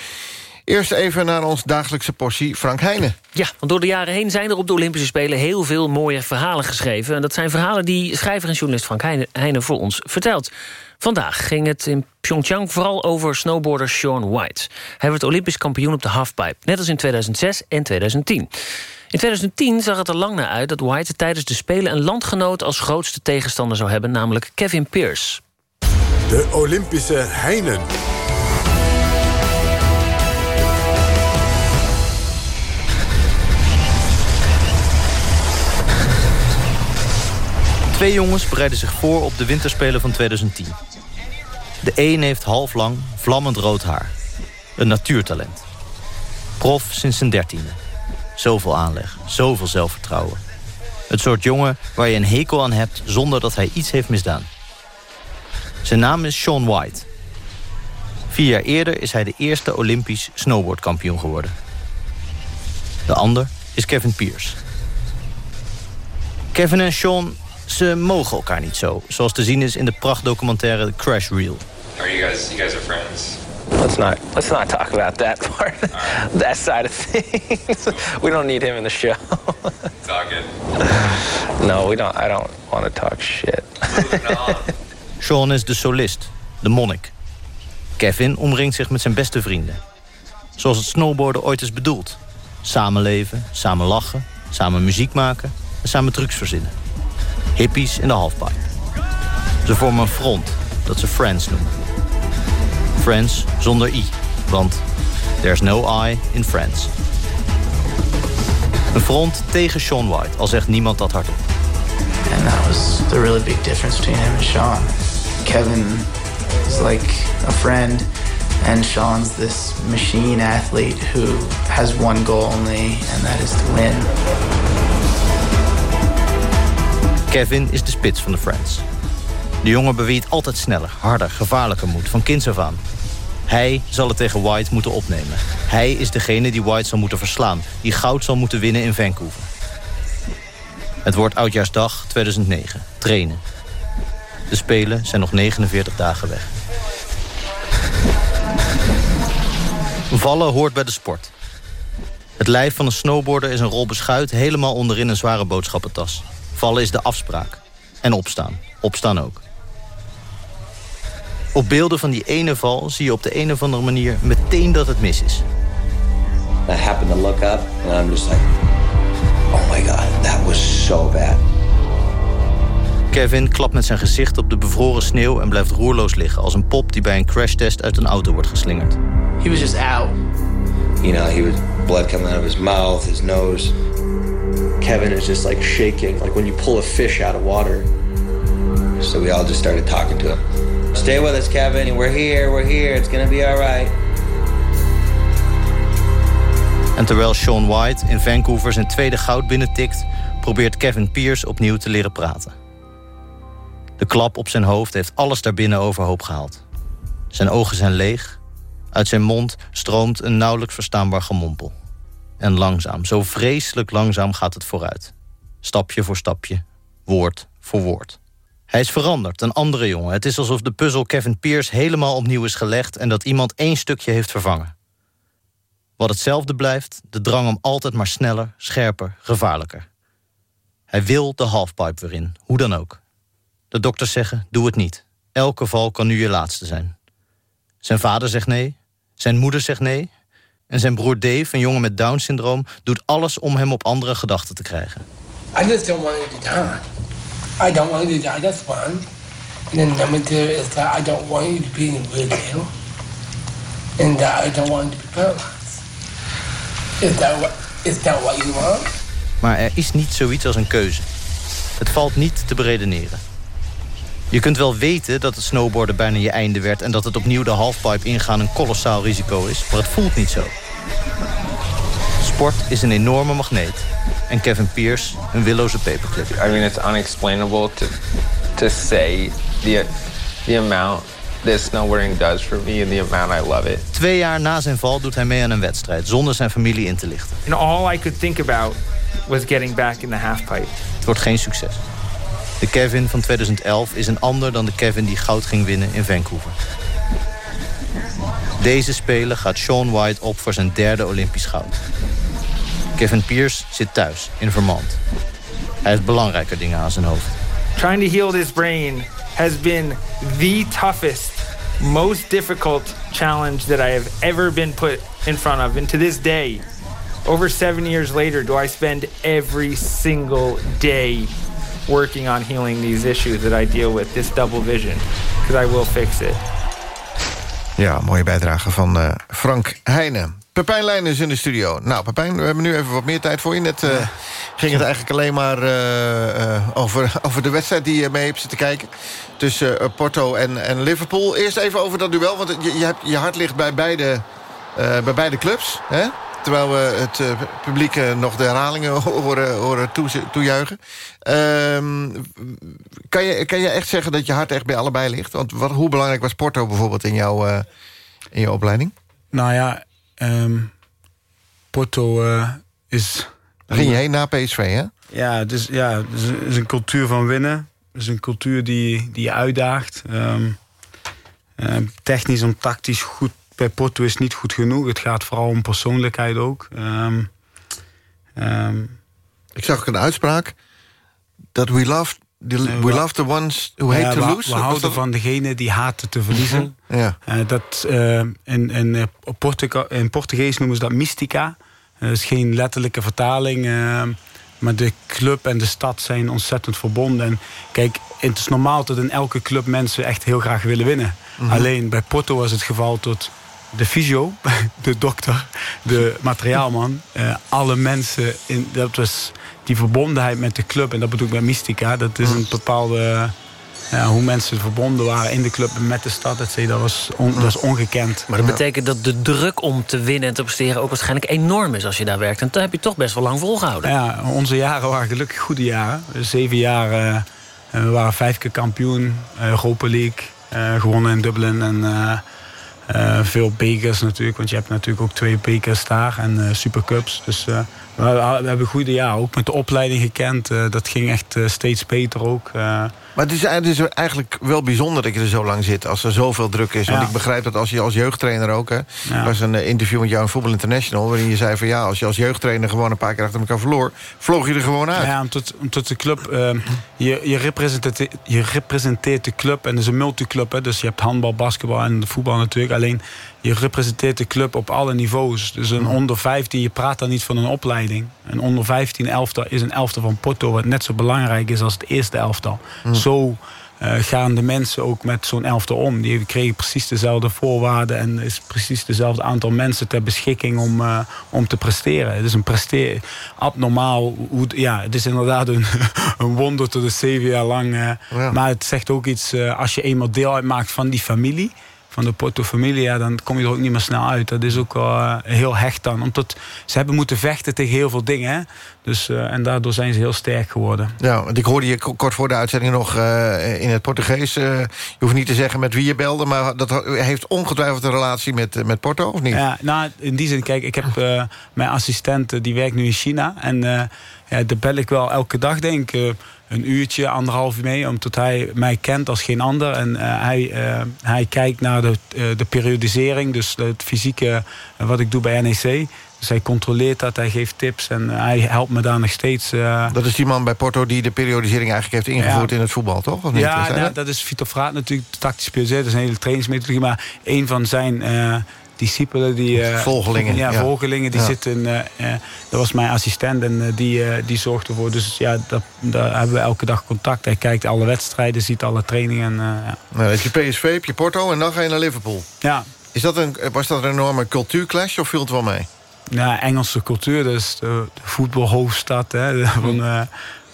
Eerst even naar ons dagelijkse portie Frank Heijnen. Ja, want door de jaren heen zijn er op de Olympische Spelen... heel veel mooie verhalen geschreven. En dat zijn verhalen die schrijver en journalist Frank Heijnen voor ons vertelt. Vandaag ging het in Pyeongchang vooral over snowboarder Sean White. Hij werd Olympisch kampioen op de halfpipe, net als in 2006 en 2010. In 2010 zag het er lang naar uit dat White tijdens de Spelen... een landgenoot als grootste tegenstander zou hebben, namelijk Kevin Pearce. De Olympische Heinen. Twee jongens bereiden zich voor op de winterspelen van 2010. De een heeft half lang, vlammend rood haar. Een natuurtalent. Prof sinds zijn dertiende. Zoveel aanleg, zoveel zelfvertrouwen. Het soort jongen waar je een hekel aan hebt zonder dat hij iets heeft misdaan. Zijn naam is Sean White. Vier jaar eerder is hij de eerste Olympisch snowboardkampioen geworden. De ander is Kevin Pierce. Kevin en Sean, ze mogen elkaar niet zo. Zoals te zien is in de prachtdocumentaire Crash Reel. Are you guys? You guys are friends? Let's not let's not talk about that part, that side of things. we don't need him in the show. All good. no, we don't. I don't want to talk shit. Sean is de solist, de monnik. Kevin omringt zich met zijn beste vrienden. Zoals het snowboarden ooit is bedoeld. Samenleven, samen lachen, samen muziek maken en samen trucs verzinnen. Hippies in de halfpipe. Ze vormen een front dat ze Friends noemen. Friends zonder i, want there's no I in Friends. Een front tegen Sean White, al zegt niemand dat hardop. And that was the really big difference between him and Sean. Kevin is like a friend, and Sean's this machine athlete who has one goal only, and that is to win. Kevin is de spits van de Friends. De jongen het altijd sneller, harder, gevaarlijker moet, van kinds af aan. Hij zal het tegen White moeten opnemen. Hij is degene die White zal moeten verslaan, die goud zal moeten winnen in Vancouver. Het wordt Oudjaarsdag 2009, trainen. De Spelen zijn nog 49 dagen weg. Vallen hoort bij de sport. Het lijf van een snowboarder is een rol beschuit... helemaal onderin een zware boodschappentas. Vallen is de afspraak. En opstaan. Opstaan ook. Op beelden van die ene val zie je op de een of andere manier... meteen dat het mis is. I happen to look up and I'm just like, oh my god, that was so bad. Kevin klapt met zijn gezicht op de bevroren sneeuw... en blijft roerloos liggen als een pop die bij een crashtest uit een auto wordt geslingerd. He was just out. You know, he was blood coming out of his mouth, his nose. Kevin is just like shaking, like when you pull a fish out of water. So we all just started talking to him. Stay with us, Kevin. We're here, we're here. It's gonna be all right. En terwijl Sean White in Vancouver zijn tweede goud binnentikt... probeert Kevin Pierce opnieuw te leren praten. De klap op zijn hoofd heeft alles daarbinnen overhoop gehaald. Zijn ogen zijn leeg. Uit zijn mond stroomt een nauwelijks verstaanbaar gemompel. En langzaam, zo vreselijk langzaam gaat het vooruit. Stapje voor stapje, woord voor woord. Hij is veranderd, een andere jongen. Het is alsof de puzzel Kevin Pierce helemaal opnieuw is gelegd... en dat iemand één stukje heeft vervangen. Wat hetzelfde blijft, de drang om altijd maar sneller, scherper, gevaarlijker. Hij wil de halfpipe weer in, hoe dan ook. De dokters zeggen, doe het niet. Elke val kan nu je laatste zijn. Zijn vader zegt nee, zijn moeder zegt nee... en zijn broer Dave, een jongen met Down-syndroom... doet alles om hem op andere gedachten te krijgen. I just don't die. I don't want to die, that's one. And then is that I don't want you to be a wheelchair. And that I don't want you to be paralyzed. Is that what, is that what you want? Maar er is niet zoiets als een keuze. Het valt niet te beredeneren. Je kunt wel weten dat het snowboarden bijna je einde werd... en dat het opnieuw de halfpipe ingaan een kolossaal risico is. Maar het voelt niet zo. Sport is een enorme magneet. En Kevin Pierce een willoze paperclip. I mean, it's unexplainable to to say the the amount this snowboarding does for me and the amount I love it. Twee jaar na zijn val doet hij mee aan een wedstrijd... zonder zijn familie in te lichten. And all I could think about was getting back in the halfpipe. Het wordt geen succes. De Kevin van 2011 is een ander dan de Kevin die goud ging winnen in Vancouver. Deze Spelen gaat Sean White op voor zijn derde Olympisch goud. Kevin Pierce zit thuis in Vermont. Hij heeft belangrijker dingen aan zijn hoofd. Trying to heal this brain has been the toughest, most difficult challenge that I have ever been put in front of. And to this day, over seven years later, do I spend every single day working on healing these issues that I deal with, this double vision, because I will fix it. Ja, mooie bijdrage van eh, Frank Heijnen. Pepijn Lijn is in de studio. Nou, Pepijn, we hebben nu even wat meer tijd voor je. Net eh, ging het eigenlijk alleen maar eh, eh, over, over de wedstrijd die je mee hebt zitten kijken. Tussen Porto en, en Liverpool. Eerst even over dat duel, want je, je, hebt, je hart ligt bij beide, eh, bij beide clubs. Hè? terwijl we het eh, publiek nog de herhalingen horen, horen toe, toejuichen. Ehm, kan, je, kan je echt zeggen dat je hart echt bij allebei ligt? Want wat, hoe belangrijk was Porto bijvoorbeeld in, jouw eh, in jouw opleiding? Nou ja, ehm, Porto eh, is... Daar ging je heen na PSV, hè? Ja, het is, ja, het is, het is een cultuur van winnen. Het is een cultuur die, die je uitdaagt. Ehm, eh, technisch en tactisch goed bij Porto is niet goed genoeg. Het gaat vooral om persoonlijkheid ook. Ehm, ehm, Ik zag ook een uitspraak dat we love, we love the ones who hate to lose. We houden van degene die haten te verliezen. Ja. Eh, dat, eh, in, in, eh, Portuga- in Portugees noemen ze dat mystica. Dat is geen letterlijke vertaling. maar de club en de stad zijn ontzettend verbonden. En kijk, het is normaal dat in elke club mensen echt heel graag willen winnen. Mhm. Alleen bij Porto was het geval tot de fysio, de dokter, de materiaalman. eh, alle mensen, in, dat was die verbondenheid met de club. En dat bedoel ik bij Mystica. Dat is een bepaalde... Ja, hoe mensen verbonden waren in de club en met de stad. et cetera, Dat, was on- dat is ongekend. Maar dat betekent dat de druk om te winnen en te presteren... ook waarschijnlijk enorm is als je daar werkt. En dat heb je toch best wel lang volgehouden. Ja, onze jaren waren gelukkig goede jaren. Zeven jaar, eh, we waren vijf keer kampioen. eh, Europa League, gewonnen in Dublin. En veel bekers natuurlijk, want je hebt natuurlijk ook twee bekers daar. En supercups. Dus eh, we, hebben goede jaren. Ook met de opleiding gekend. eh, dat ging echt eh, steeds beter ook. Maar het is, het is eigenlijk wel bijzonder dat je er zo lang zit... als er zoveel druk is. Want ik begrijp dat als je als jeugdtrainer ook... Hè, Ja. Er was een eh, interview met jou in Voetbal International... waarin je zei van ja, als je als jeugdtrainer gewoon een paar keer achter elkaar verloor... vloog je er gewoon uit. Ja, omdat, omdat de club... eh, je, je, representeert, je representeert de club en het is een multiclub. Hè, dus je hebt handbal, basketbal en voetbal natuurlijk. Alleen je representeert de club op alle niveaus. Dus een onder 15, je praat dan niet van een opleiding. Een onder 15 elftal is een elftal van Porto... wat net zo belangrijk is als het eerste elftal. Hmm. Zo eh, gaan de mensen ook met zo'n elftal om. Die kregen precies dezelfde voorwaarden... en is precies dezelfde aantal mensen ter beschikking om, eh, om te presteren. Het is een presteer abnormaal. Hoe, ja, het is inderdaad een, een wonder tot een zeven jaar lang. eh, Maar het zegt ook iets, als je eenmaal deel uitmaakt van die familie... van de Porto-familie, ja, dan kom je er ook niet meer snel uit. Dat is ook eh, heel hecht dan. Omdat ze hebben moeten vechten tegen heel veel dingen. Hè? Dus, eh, en daardoor zijn ze heel sterk geworden. Ja, want ik hoorde je kort voor de uitzending nog eh, in het Portugees. je hoeft niet te zeggen met wie je belde... maar dat heeft ongetwijfeld een relatie met, met Porto, of niet? Ja, nou, in die zin, kijk, ik heb mijn assistent, die werkt nu in China. En ja, daar bel ik wel elke dag, denk ik, een uurtje, anderhalf uur mee. Omdat hij mij kent als geen ander. En eh, hij, eh, hij kijkt naar de, eh, de periodisering, dus het fysieke, wat ik doe bij NEC. Dus hij controleert dat, hij geeft tips en hij helpt me daar nog steeds. Dat is die man bij Porto die de periodisering eigenlijk heeft ingevoerd Ja. in het voetbal, toch? Of niet? Ja, nou, dat? dat is Vito Fraat natuurlijk, tactisch POZ. Dat is een hele trainingsmethodologie. Maar een van zijn discipelen... Die, eh, Volgelingen, Ja, volgelingen. Die Ja. zitten... eh, eh, dat was mijn assistent en die, die zorgt ervoor. Dus ja, dat, daar hebben we elke dag contact. Hij kijkt alle wedstrijden, ziet alle trainingen. ja. Nou, heb je PSV, heb je Porto en dan ga je naar Liverpool. Ja. Is dat een, was dat een enorme cultuurclash of viel het wel mee? Ja, Engelse cultuur, is de, de voetbalhoofdstad hè, van,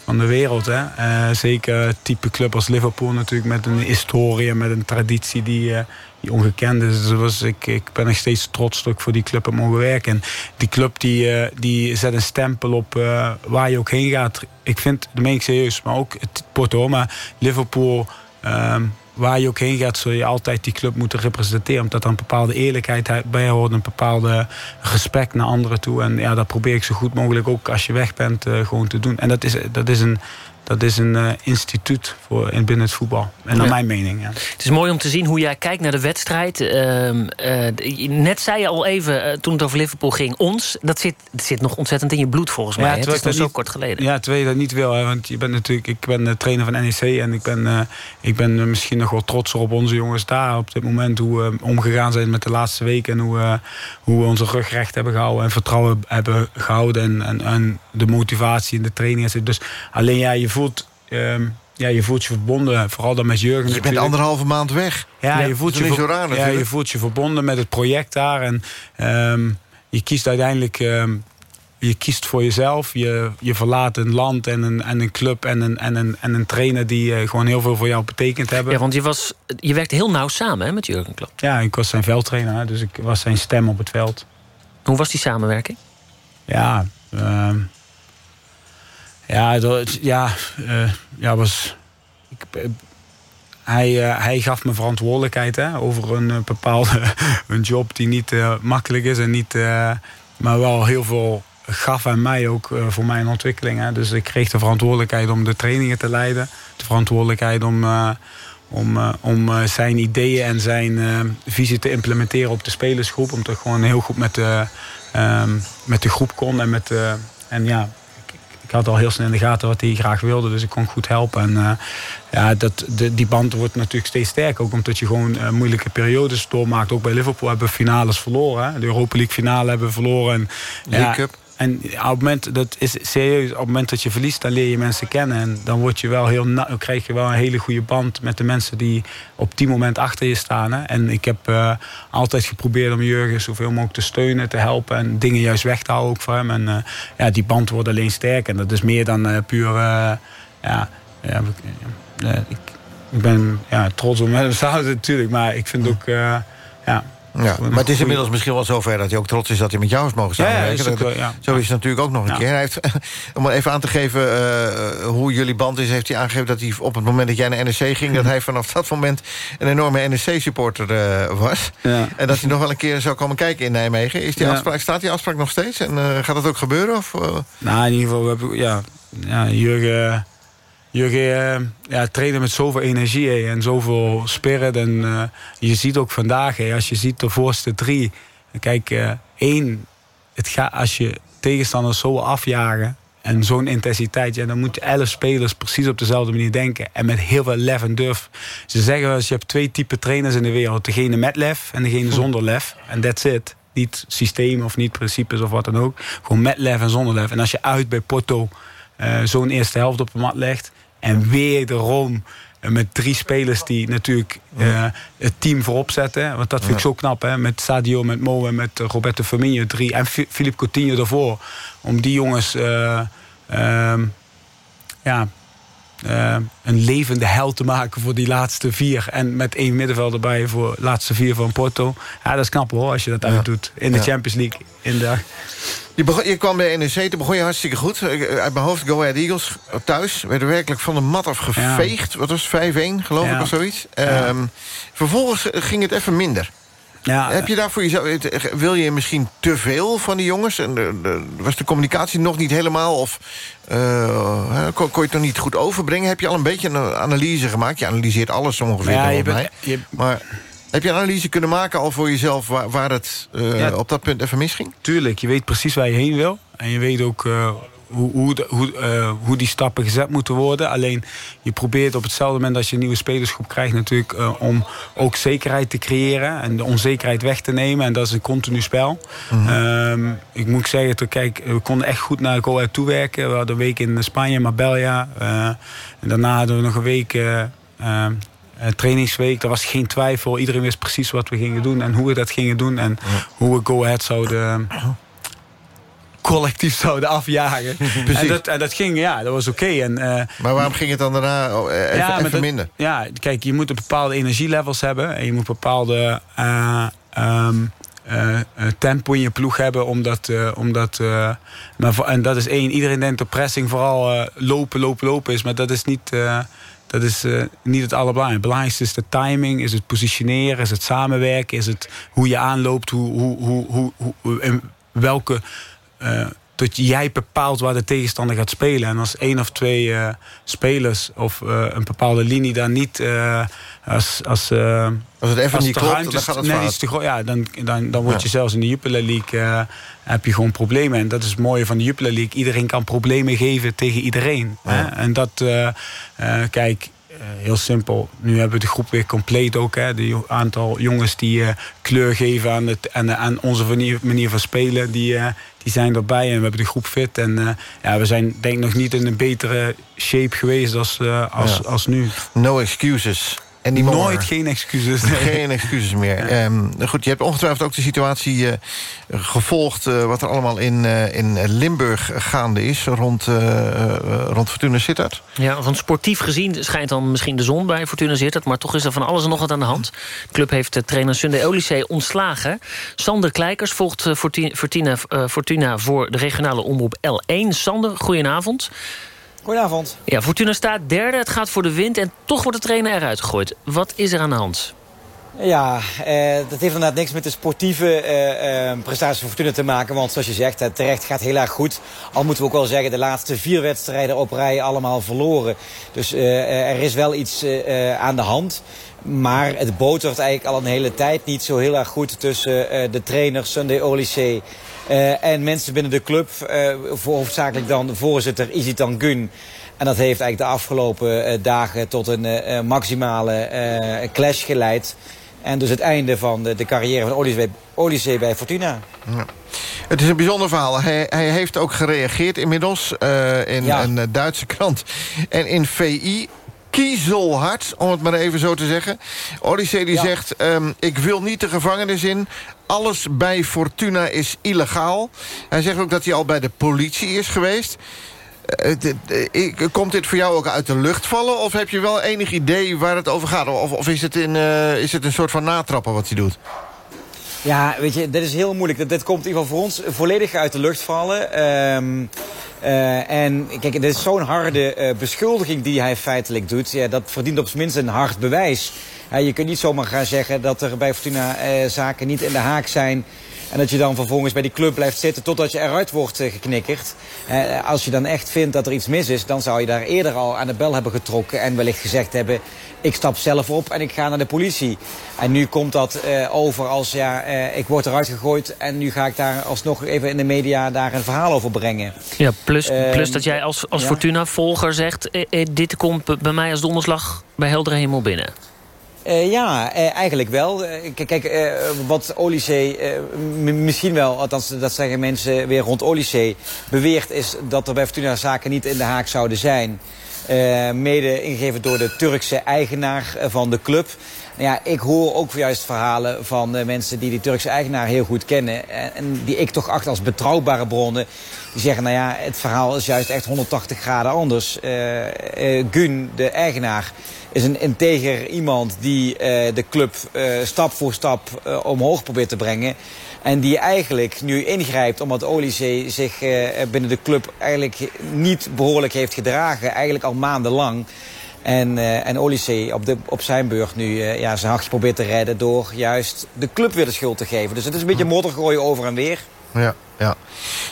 van de wereld. Hè. Eh, zeker type club als Liverpool natuurlijk met een historie met een traditie die, eh, die ongekend is. Dus ik, ik ben nog steeds trots dat ik voor die club heb mogen werken. En die club die, eh, die zet een stempel op waar je ook heen gaat. Ik vind, dat meen ik serieus, maar ook het Porto, maar Liverpool... ehm, waar je ook heen gaat, zul je altijd die club moeten representeren. Omdat er een bepaalde eerlijkheid bij hoort, een bepaalde respect naar anderen toe. En ja, dat probeer ik zo goed mogelijk ook als je weg bent eh, gewoon te doen. En dat is, dat is een, dat is een eh, instituut voor, in, binnen het voetbal. En naar Ja. mijn mening. Ja. Het is mooi om te zien hoe jij kijkt naar de wedstrijd. Ehm, eh, net zei je al even, eh, toen het over Liverpool ging, ons. Dat zit, dat zit nog ontzettend in je bloed volgens mij. Het is nog zo kort geleden. Ja, terwijl je dat niet wil. Hè, want je bent natuurlijk, ik ben de trainer van NEC en ik ben, ik ben misschien nog wel trotser op onze jongens daar op dit moment. Hoe we omgegaan zijn met de laatste weken. En hoe, hoe we onze rug recht hebben gehouden en vertrouwen hebben gehouden. En, en, en de motivatie in de training. Dus alleen ja, je voelt. ehm, ja, je voelt je verbonden, vooral dan met Jurgen. Je bent anderhalve maand weg. Ja, je dat voelt is je, niet ver- zo raar ja, je voelt je verbonden met het project daar. En ehm, je kiest uiteindelijk... ehm, je kiest voor jezelf. Je, je verlaat een land en een, en een club en een, en, een, en een trainer... die eh, gewoon heel veel voor jou betekend hebben. Ja, want je, was, je werkte heel nauw samen hè, met Jurgen Klopp. Ja, ik was zijn veldtrainer. hè, Dus ik was zijn stem op het veld. Hoe was die samenwerking? Ja, ehm, ja, ja, eh, ja, was. Ik, eh, hij, eh, hij gaf me verantwoordelijkheid hè, over een bepaalde een job die niet makkelijk is en niet, maar wel heel veel gaf aan mij ook voor mijn ontwikkeling. Hè. Dus ik kreeg de verantwoordelijkheid om de trainingen te leiden, de verantwoordelijkheid om, om, om zijn ideeën en zijn visie te implementeren op de spelersgroep, omdat ik gewoon heel goed met de, ehm, met de groep kon en met en ja, ik had al heel snel in de gaten wat hij graag wilde, dus ik kon goed helpen. En uh, ja, dat, de, die band wordt natuurlijk steeds sterker, ook omdat je gewoon uh, moeilijke periodes doormaakt. Ook bij Liverpool hebben we finales verloren. Hè? De Europa League finale hebben we verloren. En, League Cup. En op het moment, dat is serieus, op het moment dat je verliest, dan leer je mensen kennen. En dan word je wel heel dan krijg je wel een hele goede band met de mensen die op die moment achter je staan. Hè. En ik heb uh, altijd geprobeerd om Jurgen zoveel mogelijk te steunen, te helpen en dingen juist weg te houden ook voor hem. En uh, ja, die band wordt alleen sterker. En dat is meer dan uh, puur. ja, ja, ik, ben ja, trots op hem natuurlijk, maar ik vind ook. ja, ja, maar het is inmiddels misschien wel zover dat hij ook trots is dat hij met jou is mogen samenwerken. Ja, is ook, ja. Zo is het natuurlijk ook nog een ja. keer. Hij heeft, om even aan te geven uh, hoe jullie band is, heeft hij aangegeven dat hij op het moment dat jij naar NEC ging, dat hij vanaf dat moment een enorme NEC-supporter uh, was. En dat hij nog wel een keer zou komen kijken in Nijmegen. Is die afspraak, staat die afspraak nog steeds? En uh, gaat dat ook gebeuren? Of, Nou, in ieder geval, we hebben, ja, ja Jurgen Jurgen ja, trainen met zoveel energie en zoveel spirit. En uh, je ziet ook vandaag, als je ziet de voorste drie. Kijk, uh, één, het gaat, als je tegenstanders zo afjagen en zo'n intensiteit, ja, dan moeten elf spelers precies op dezelfde manier denken. En met heel veel lef en durf. Ze zeggen als je hebt twee typen trainers in de wereld. Degene met lef en degene zonder lef. En that's it. Niet systeem of niet principes of wat dan ook. Gewoon met lef en zonder lef. En als je uit bij Porto uh, zo'n eerste helft op de mat legt... En weer erom met drie spelers die natuurlijk uh, het team voorop zetten. Want dat vind ik zo knap. Hè? Met Sadio, met Mo en met Roberto Firmino drie. En Philippe Coutinho daarvoor. Om die jongens uh, uh, ja, een levende held te maken voor die laatste vier. En met één middenveld erbij voor de laatste vier van Porto. Ja, dat is knap hoor, als je dat ja. uitdoet. In de ja. Champions League. In de... Je, begon, je, kwam bij NEC, toen begon je hartstikke goed. Uit mijn hoofd, Go Ahead Eagles thuis. Werden werkelijk van de mat afgeveegd. Ja. Wat was 5-1, geloof ik, of zoiets. Um, vervolgens ging het even minder. Ja, Heb je daar voor jezelf... Wil je misschien te veel van die jongens? En de, de, was de communicatie nog niet helemaal? Of uh, kon, kon je het nog niet goed overbrengen? Heb je al een beetje een analyse gemaakt? Je analyseert alles ongeveer ja, je bent. Je, maar heb je een analyse kunnen maken al voor jezelf... waar, waar het uh, ja, op dat punt even misging? Tuurlijk, je weet precies waar je heen wil. En je weet ook... Uh, hoe, hoe, de, hoe, uh, hoe die stappen gezet moeten worden. Alleen je probeert op hetzelfde moment als je een nieuwe spelersgroep krijgt... natuurlijk uh, om ook zekerheid te creëren en de onzekerheid weg te nemen. En dat is een continu spel. Mm -hmm. uh, ik moet zeggen, toen, kijk, we konden echt goed naar Go Ahead toewerken. We hadden een week in Spanje, Marbella. Uh, en daarna hadden we nog een week... Uh, trainingsweek, er was geen twijfel. Iedereen wist precies wat we gingen doen en hoe we dat gingen doen. En ja. hoe we Go Ahead zouden collectief zouden afjagen. en, dat, en dat ging, ja, dat was oké. Okay. Uh, maar waarom ging het dan daarna oh, even, ja, even dat, minder? Ja, kijk, je moet bepaalde energielevels hebben. En je moet bepaalde uh, um, uh, tempo in je ploeg hebben. Omdat, omdat, maar voor, en dat is één. Iedereen denkt dat pressing vooral lopen, lopen, lopen is. Maar dat is niet... Dat is uh, niet het allerbelangrijkste. Het belangrijkste is de timing, is het positioneren, is het samenwerken, is het hoe je aanloopt, hoe, hoe, hoe, hoe, hoe in welke uh, dat jij bepaalt waar de tegenstander gaat spelen. En als één of twee uh, spelers of uh, een bepaalde linie daar niet uh, als... Als, als het even als niet klopt, dan gaat het nee, is te ja, dan, dan, dan word je zelfs in de Jupiler League... heb je gewoon problemen. En dat is het mooie van de Jupiler League. Iedereen kan problemen geven tegen iedereen. Ja. Hè? En dat, kijk... heel simpel. Nu hebben we de groep weer compleet ook. Hè. De aantal jongens die kleur geven aan, het, aan, aan onze manier, manier van spelen. Die, die zijn erbij en we hebben de groep fit. En uh, ja, we zijn denk ik nog niet in een betere shape geweest als, als, ja. als nu. No excuses. Anymore. Nooit geen excuses. nee. Geen excuses meer. Ehm, goed, je hebt ongetwijfeld ook de situatie eh, gevolgd... eh, wat er allemaal in, eh, in Limburg gaande is... rond, eh, eh, rond Fortuna Sittard. Ja, van sportief gezien schijnt dan misschien de zon bij Fortuna Sittard... maar toch is er van alles en nog wat aan de hand. De club heeft de trainer Sunday Olysee ontslagen. Sander Kleikers volgt eh, Fortuna, Fortuna voor de regionale omroep L1. Sander, goedenavond. Goedenavond. Ja, Fortuna staat derde, het gaat voor de wind... en toch wordt de trainer eruit gegooid. Wat is er aan de hand? Ja, eh, dat heeft inderdaad niks met de sportieve eh, eh, prestatie van Fortuna te maken. Want zoals je zegt, het terecht gaat heel erg goed. Al moeten we ook wel zeggen, de laatste vier wedstrijden op rij allemaal verloren. Dus eh, er is wel iets eh, eh, aan de hand. Maar het botert eigenlijk al een hele tijd niet zo heel erg goed tussen eh, de trainer Sunday Olysee eh, en mensen binnen de club. voor hoofdzakelijk dan de voorzitter Izitan Gun. En dat heeft eigenlijk de afgelopen dagen tot een maximale clash geleid. En dus het einde van de, de carrière van Olysee, bij Fortuna. Ja. Het is een bijzonder verhaal. Hij, hij heeft ook gereageerd inmiddels in Ja. een Duitse krant. En in VI kiezelhard, om het maar even zo te zeggen. Odyssee die Ja. zegt, ehm, ik wil niet de gevangenis in. Alles bij Fortuna is illegaal. Hij zegt ook dat hij al bij de politie is geweest. Eh, d- ik- komt dit voor jou ook uit de lucht vallen? Of heb je wel enig idee waar het over gaat? Of, of is, het in, eh, is het een soort van natrappen wat hij doet? Ja, weet je, dit is heel moeilijk. Dit, dit komt in ieder geval voor ons volledig uit de lucht vallen. Ehm, eh, en kijk, dit is zo'n harde eh, beschuldiging die hij feitelijk doet. Ja, dat verdient op zijn minst een hard bewijs. Je kunt niet zomaar gaan zeggen dat er bij Fortuna eh, zaken niet in de haak zijn... En dat je dan vervolgens bij die club blijft zitten totdat je eruit wordt geknikkerd. Als je dan echt vindt dat er iets mis is, dan zou je daar eerder al aan de bel hebben getrokken. En wellicht gezegd hebben, ik stap zelf op en ik ga naar de politie. En nu komt dat eh, over als, ja, eh, ik word eruit gegooid. En nu ga ik daar alsnog even in de media daar een verhaal over brengen. Ja, plus, Ehm, plus dat jij als, als ja. Fortuna-volger zegt... eh, eh, dit komt bij mij als donderslag bij heldere hemel binnen. Eh, ja, eh, eigenlijk wel. Eh, kijk, eh, wat Olysee eh, misschien wel, althans dat zeggen mensen weer rond Olysee, beweert is dat er bij Fortuna zaken niet in de haak zouden zijn. Eh, mede ingegeven door de Turkse eigenaar eh, van de club. Ja, ik hoor ook juist verhalen van eh, mensen die die Turkse eigenaar heel goed kennen. En, en die ik toch acht als betrouwbare bronnen. Die zeggen, nou ja, het verhaal is juist echt 180 graden anders. Eh, Gun, de eigenaar, is een integer iemand die de club stap voor stap omhoog probeert te brengen. En die eigenlijk nu ingrijpt omdat Olysee zich eh, binnen de club eigenlijk niet behoorlijk heeft gedragen. Eigenlijk al maandenlang. En, eh en Olysee op, de, op zijn beurt nu eh, ja, zijn hartje probeert te redden... door juist de club weer de schuld te geven. Dus het is een beetje modder gooien over en weer. Ja, ja.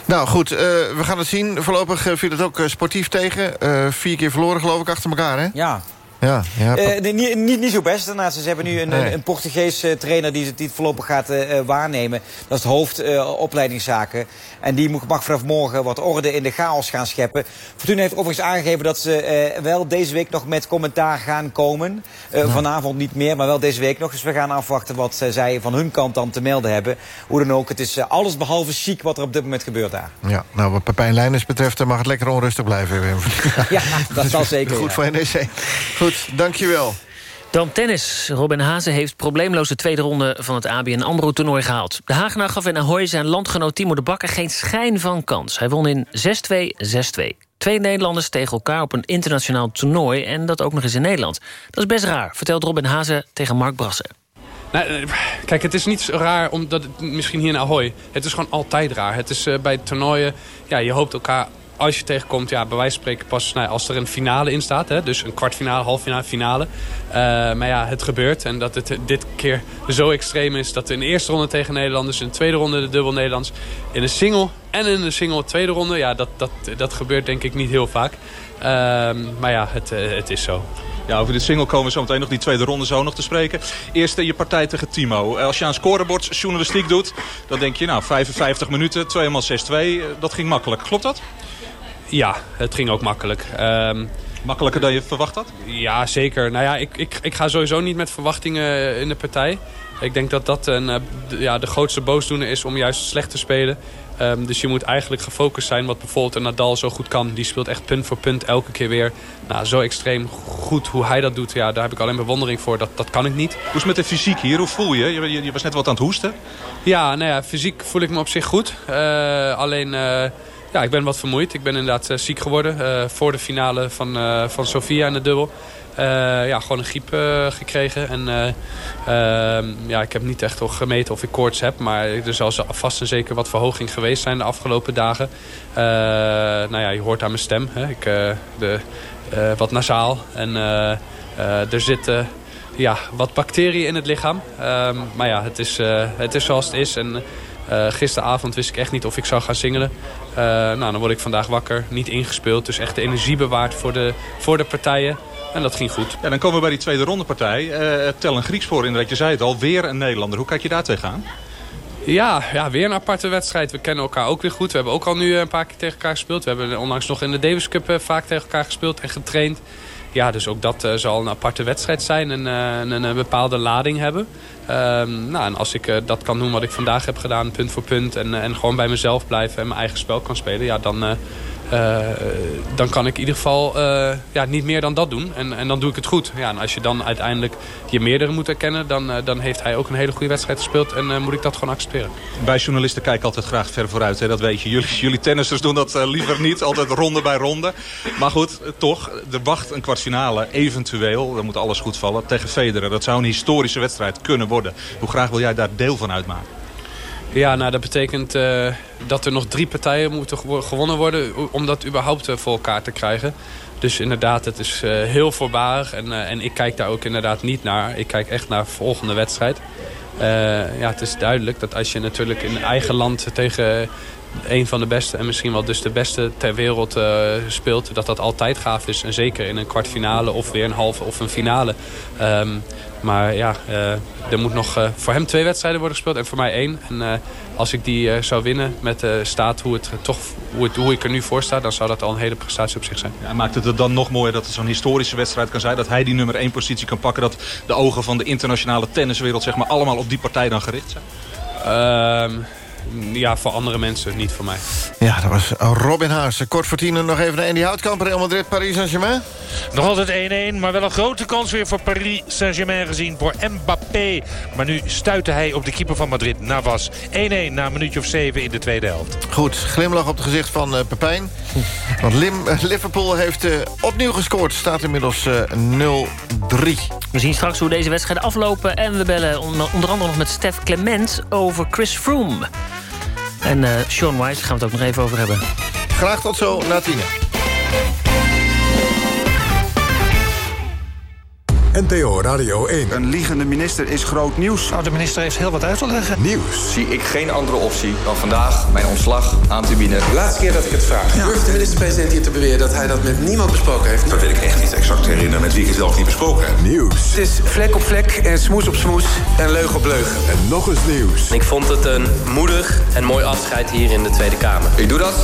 Nou goed, we gaan het zien. Voorlopig uh, viel het ook uh, sportief tegen. Uh, vier keer verloren geloof ik achter elkaar, hè? Ja. Ja, ja. Uh, nee, niet, niet, niet zo best. Daarnaast, ze hebben nu een, nee. een Portugees uh, trainer die, die het voorlopig gaat uh, waarnemen. Dat is het hoofd opleidingszaken. En die mag vanaf morgen wat orde in de chaos gaan scheppen. Fortuna heeft overigens aangegeven dat ze eh, wel deze week nog met commentaar gaan komen. Ja. Vanavond niet meer, maar wel deze week nog. Dus we gaan afwachten wat zij van hun kant dan te melden hebben. Hoe dan ook, het is eh, alles behalve chic wat er op dit moment gebeurt daar. Ja, nou wat Pepijn Leijners betreft mag het lekker onrustig blijven. ja, dat zal zeker. Goed ja. voor NEC. Goed, dankjewel. Dan tennis. Robin Hazen heeft probleemloos de tweede ronde van het ABN AMRO-toernooi gehaald. De Hagenaar gaf in Ahoy zijn landgenoot Timo de Bakker geen schijn van kans. Hij won in 6-2, 6-2. Twee Nederlanders tegen elkaar op een internationaal toernooi... en dat ook nog eens in Nederland. Dat is best raar, vertelt Robin Hazen tegen Mark Brassen. Nou, kijk, het is niet zo raar omdat het misschien hier in Ahoy... het is gewoon altijd raar. Het is uh, bij toernooien, ja, je hoopt elkaar als je tegenkomt, ja, bij wijze van spreken pas nou, als er een finale in staat. Hè, dus een kwartfinale, halffinale, finale. Uh, maar ja, het gebeurt. En dat het dit keer zo extreem is dat in de eerste ronde tegen Nederlanders... in de tweede ronde de dubbel Nederlands, in de single en in de single tweede ronde... ja, dat, dat, dat gebeurt denk ik niet heel vaak. Uh, maar ja, het, uh, het is zo. Ja, over dit single komen we zo meteen nog die tweede ronde zo nog te spreken. Eerst je partij tegen Timo. Als je aan scorebordjournalistiek doet, dan denk je nou 55 minuten, 2 x 6-2, dat ging makkelijk. Klopt dat? Ja, het ging ook makkelijk. Um, Makkelijker dan je verwacht had? Ja, zeker. Nou ja, ik, ik, ik ga sowieso niet met verwachtingen in de partij. Ik denk dat dat een, eh, de, ja, de grootste boosdoener is om juist slecht te spelen. Um, dus je moet eigenlijk gefocust zijn wat bijvoorbeeld een Nadal zo goed kan. Die speelt echt punt voor punt elke keer weer. Nou, zo extreem goed hoe hij dat doet. Ja, daar heb ik alleen bewondering voor. Dat, dat kan ik niet. Hoe is het met de fysiek hier? Hoe voel je? Je, je, je was net wat aan het hoesten. Ja, nou ja, fysiek voel ik me op zich goed. Uh, alleen... Uh, ja, ik ben wat vermoeid. Ik ben inderdaad uh, ziek geworden uh, voor de finale van, uh, van Sofia in de dubbel. ja, gewoon een griep gekregen. En ehm, ja, ik heb niet echt gemeten of ik koorts heb. Maar er zal vast en zeker wat verhoging geweest zijn de afgelopen dagen. nou ja, je hoort aan mijn stem. Hè. Ik, de, wat nasaal. En er zitten ja, wat bacteriën in het lichaam. Um, maar ja, het is, het is zoals het is. En uh, gisteravond wist ik echt niet of ik zou gaan singelen. Uh, nou, dan word ik vandaag wakker, niet ingespeeld. Dus echt de energie bewaard voor de, voor de partijen. En dat ging goed. Ja, dan komen we bij die tweede rondepartij. Uh, tel een Grieks voor, inderdaad. Je zei het al, weer een Nederlander. Hoe kijk je daar tegenaan? Ja, ja, weer een aparte wedstrijd. We kennen elkaar ook weer goed. We hebben ook al nu een paar keer tegen elkaar gespeeld. We hebben onlangs nog in de Davis Cup vaak tegen elkaar gespeeld en getraind. Ja, dus ook dat uh, zal een aparte wedstrijd zijn en een, een, bepaalde lading hebben. Um, nou, en als ik uh, dat kan doen wat ik vandaag heb gedaan, punt voor punt... en, en gewoon bij mezelf blijven en mijn eigen spel kan spelen... ja, dan, dan kan ik in ieder geval uh, ja, niet meer dan dat doen. En, en dan doe ik het goed. Ja, en als je dan uiteindelijk je meerdere moet erkennen... dan, uh, dan heeft hij ook een hele goede wedstrijd gespeeld. En moet ik dat gewoon accepteren. Wij journalisten kijken altijd graag ver vooruit. Hè? Dat weet je. Jullie, jullie tennissers doen dat liever niet. Altijd ronde bij ronde. Maar goed, toch. Er wacht een kwartfinale. Eventueel, dan moet alles goed vallen, tegen Federer. Dat zou een historische wedstrijd kunnen worden. Hoe graag wil jij daar deel van uitmaken? Ja, nou dat betekent uh, dat er nog drie partijen moeten gewonnen worden... om dat überhaupt uh, voor elkaar te krijgen. Dus inderdaad, het is uh, heel voorbarig. En, en ik kijk daar ook inderdaad niet naar. Ik kijk echt naar de volgende wedstrijd. ja, het is duidelijk dat als je natuurlijk in eigen land tegen een van de beste en misschien wel dus de beste ter wereld uh, speelt, dat dat altijd gaaf is. En zeker in een kwartfinale of weer een halve of een finale. Um, maar ja, uh, er moet nog uh, voor hem twee wedstrijden worden gespeeld en voor mij één. En als ik die zou winnen met de staat hoe, het, toch, hoe, het, hoe ik er nu voor sta... dan zou dat al een hele prestatie op zich zijn. Ja, maakt het er dan nog mooier dat het zo'n historische wedstrijd kan zijn? Dat hij die nummer één positie kan pakken? Dat de ogen van de internationale tenniswereld zeg maar, allemaal op die partij dan gericht zijn? Uh, ja, voor andere mensen, niet voor mij. Ja, dat was Robin Haas. Kort voor tien nog even naar Andy Houtkamp. Real Madrid, Paris Saint-Germain. Nog altijd 1-1, maar wel een grote kans weer voor Paris Saint-Germain gezien. Voor Mbappé. Maar nu stuitte hij op de keeper van Madrid, Navas. 1-1 na een minuutje of 7 in de tweede helft. Goed, glimlach op het gezicht van uh, Pepijn. Want Lim, uh, Liverpool heeft uh, opnieuw gescoord. Staat inmiddels 0-3. We zien straks hoe deze wedstrijden aflopen. En we bellen onder, onder andere nog met Stef Clement over Chris Froome. En uh, Sean White gaan we het ook nog even over hebben. Graag tot zo, na NTO Radio 1. Een liegende minister is groot nieuws. Nou, de minister heeft heel wat uit te leggen. Nieuws. Zie ik geen andere optie dan vandaag mijn ontslag aan te bieden. De laatste keer dat ik het vraag. Ja. Durft de minister-president hier te beweren dat hij dat met niemand besproken heeft? Dat weet ik echt niet exact herinneren met wie ik het zelf niet besproken heb. Nieuws. Het is vlek op vlek en smoes op smoes en leugen op leugen. En nog eens nieuws. Ik vond het een moedig en mooi afscheid hier in de Tweede Kamer. Ik doe dat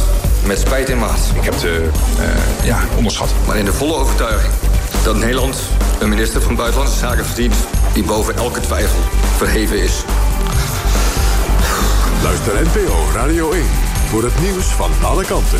met spijt in maat. Ik heb de uh, ja, onderschat. Maar in de volle overtuiging dat Nederland een minister van Buitenlandse Zaken verdient... die boven elke twijfel verheven is. Luister NPO Radio 1 voor het nieuws van alle kanten.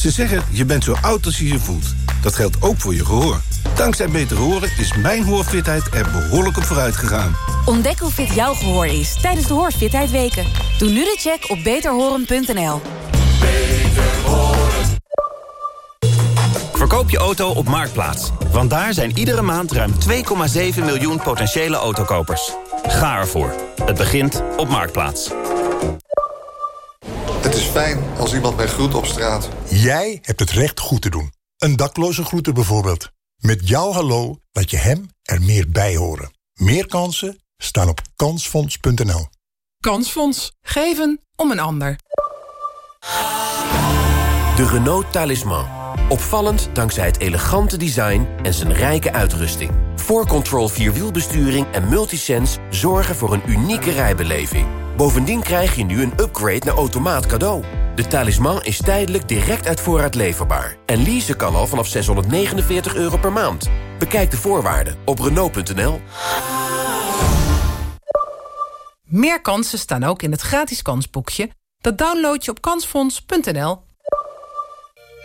Ze zeggen, je bent zo oud als je je voelt. Dat geldt ook voor je gehoor. Dankzij Beter Horen is mijn hoorfitheid er behoorlijk op vooruit gegaan. Ontdek hoe fit jouw gehoor is tijdens de Hoorfitheid Weken. Doe nu de check op beterhoren.nl. Verkoop je auto op Marktplaats. Want daar zijn iedere maand ruim 2,7 miljoen potentiële autokopers. Ga ervoor. Het begint op Marktplaats. Het is fijn als iemand mij groet op straat. Jij hebt het recht goed te doen. Een dakloze groeten bijvoorbeeld. Met jouw hallo laat je hem er meer bij horen. Meer kansen, staan op kansfonds.nl. Kansfonds. Geven om een ander. De Renault Talisman. Opvallend dankzij het elegante design en zijn rijke uitrusting. 4Control Vierwielbesturing en Multisense zorgen voor een unieke rijbeleving. Bovendien krijg je nu een upgrade naar automaat cadeau. De talisman is tijdelijk direct uit voorraad leverbaar. En leasen kan al vanaf 649 euro per maand. Bekijk de voorwaarden op Renault.nl. Meer kansen staan ook in het gratis kansboekje. Dat download je op kansfonds.nl.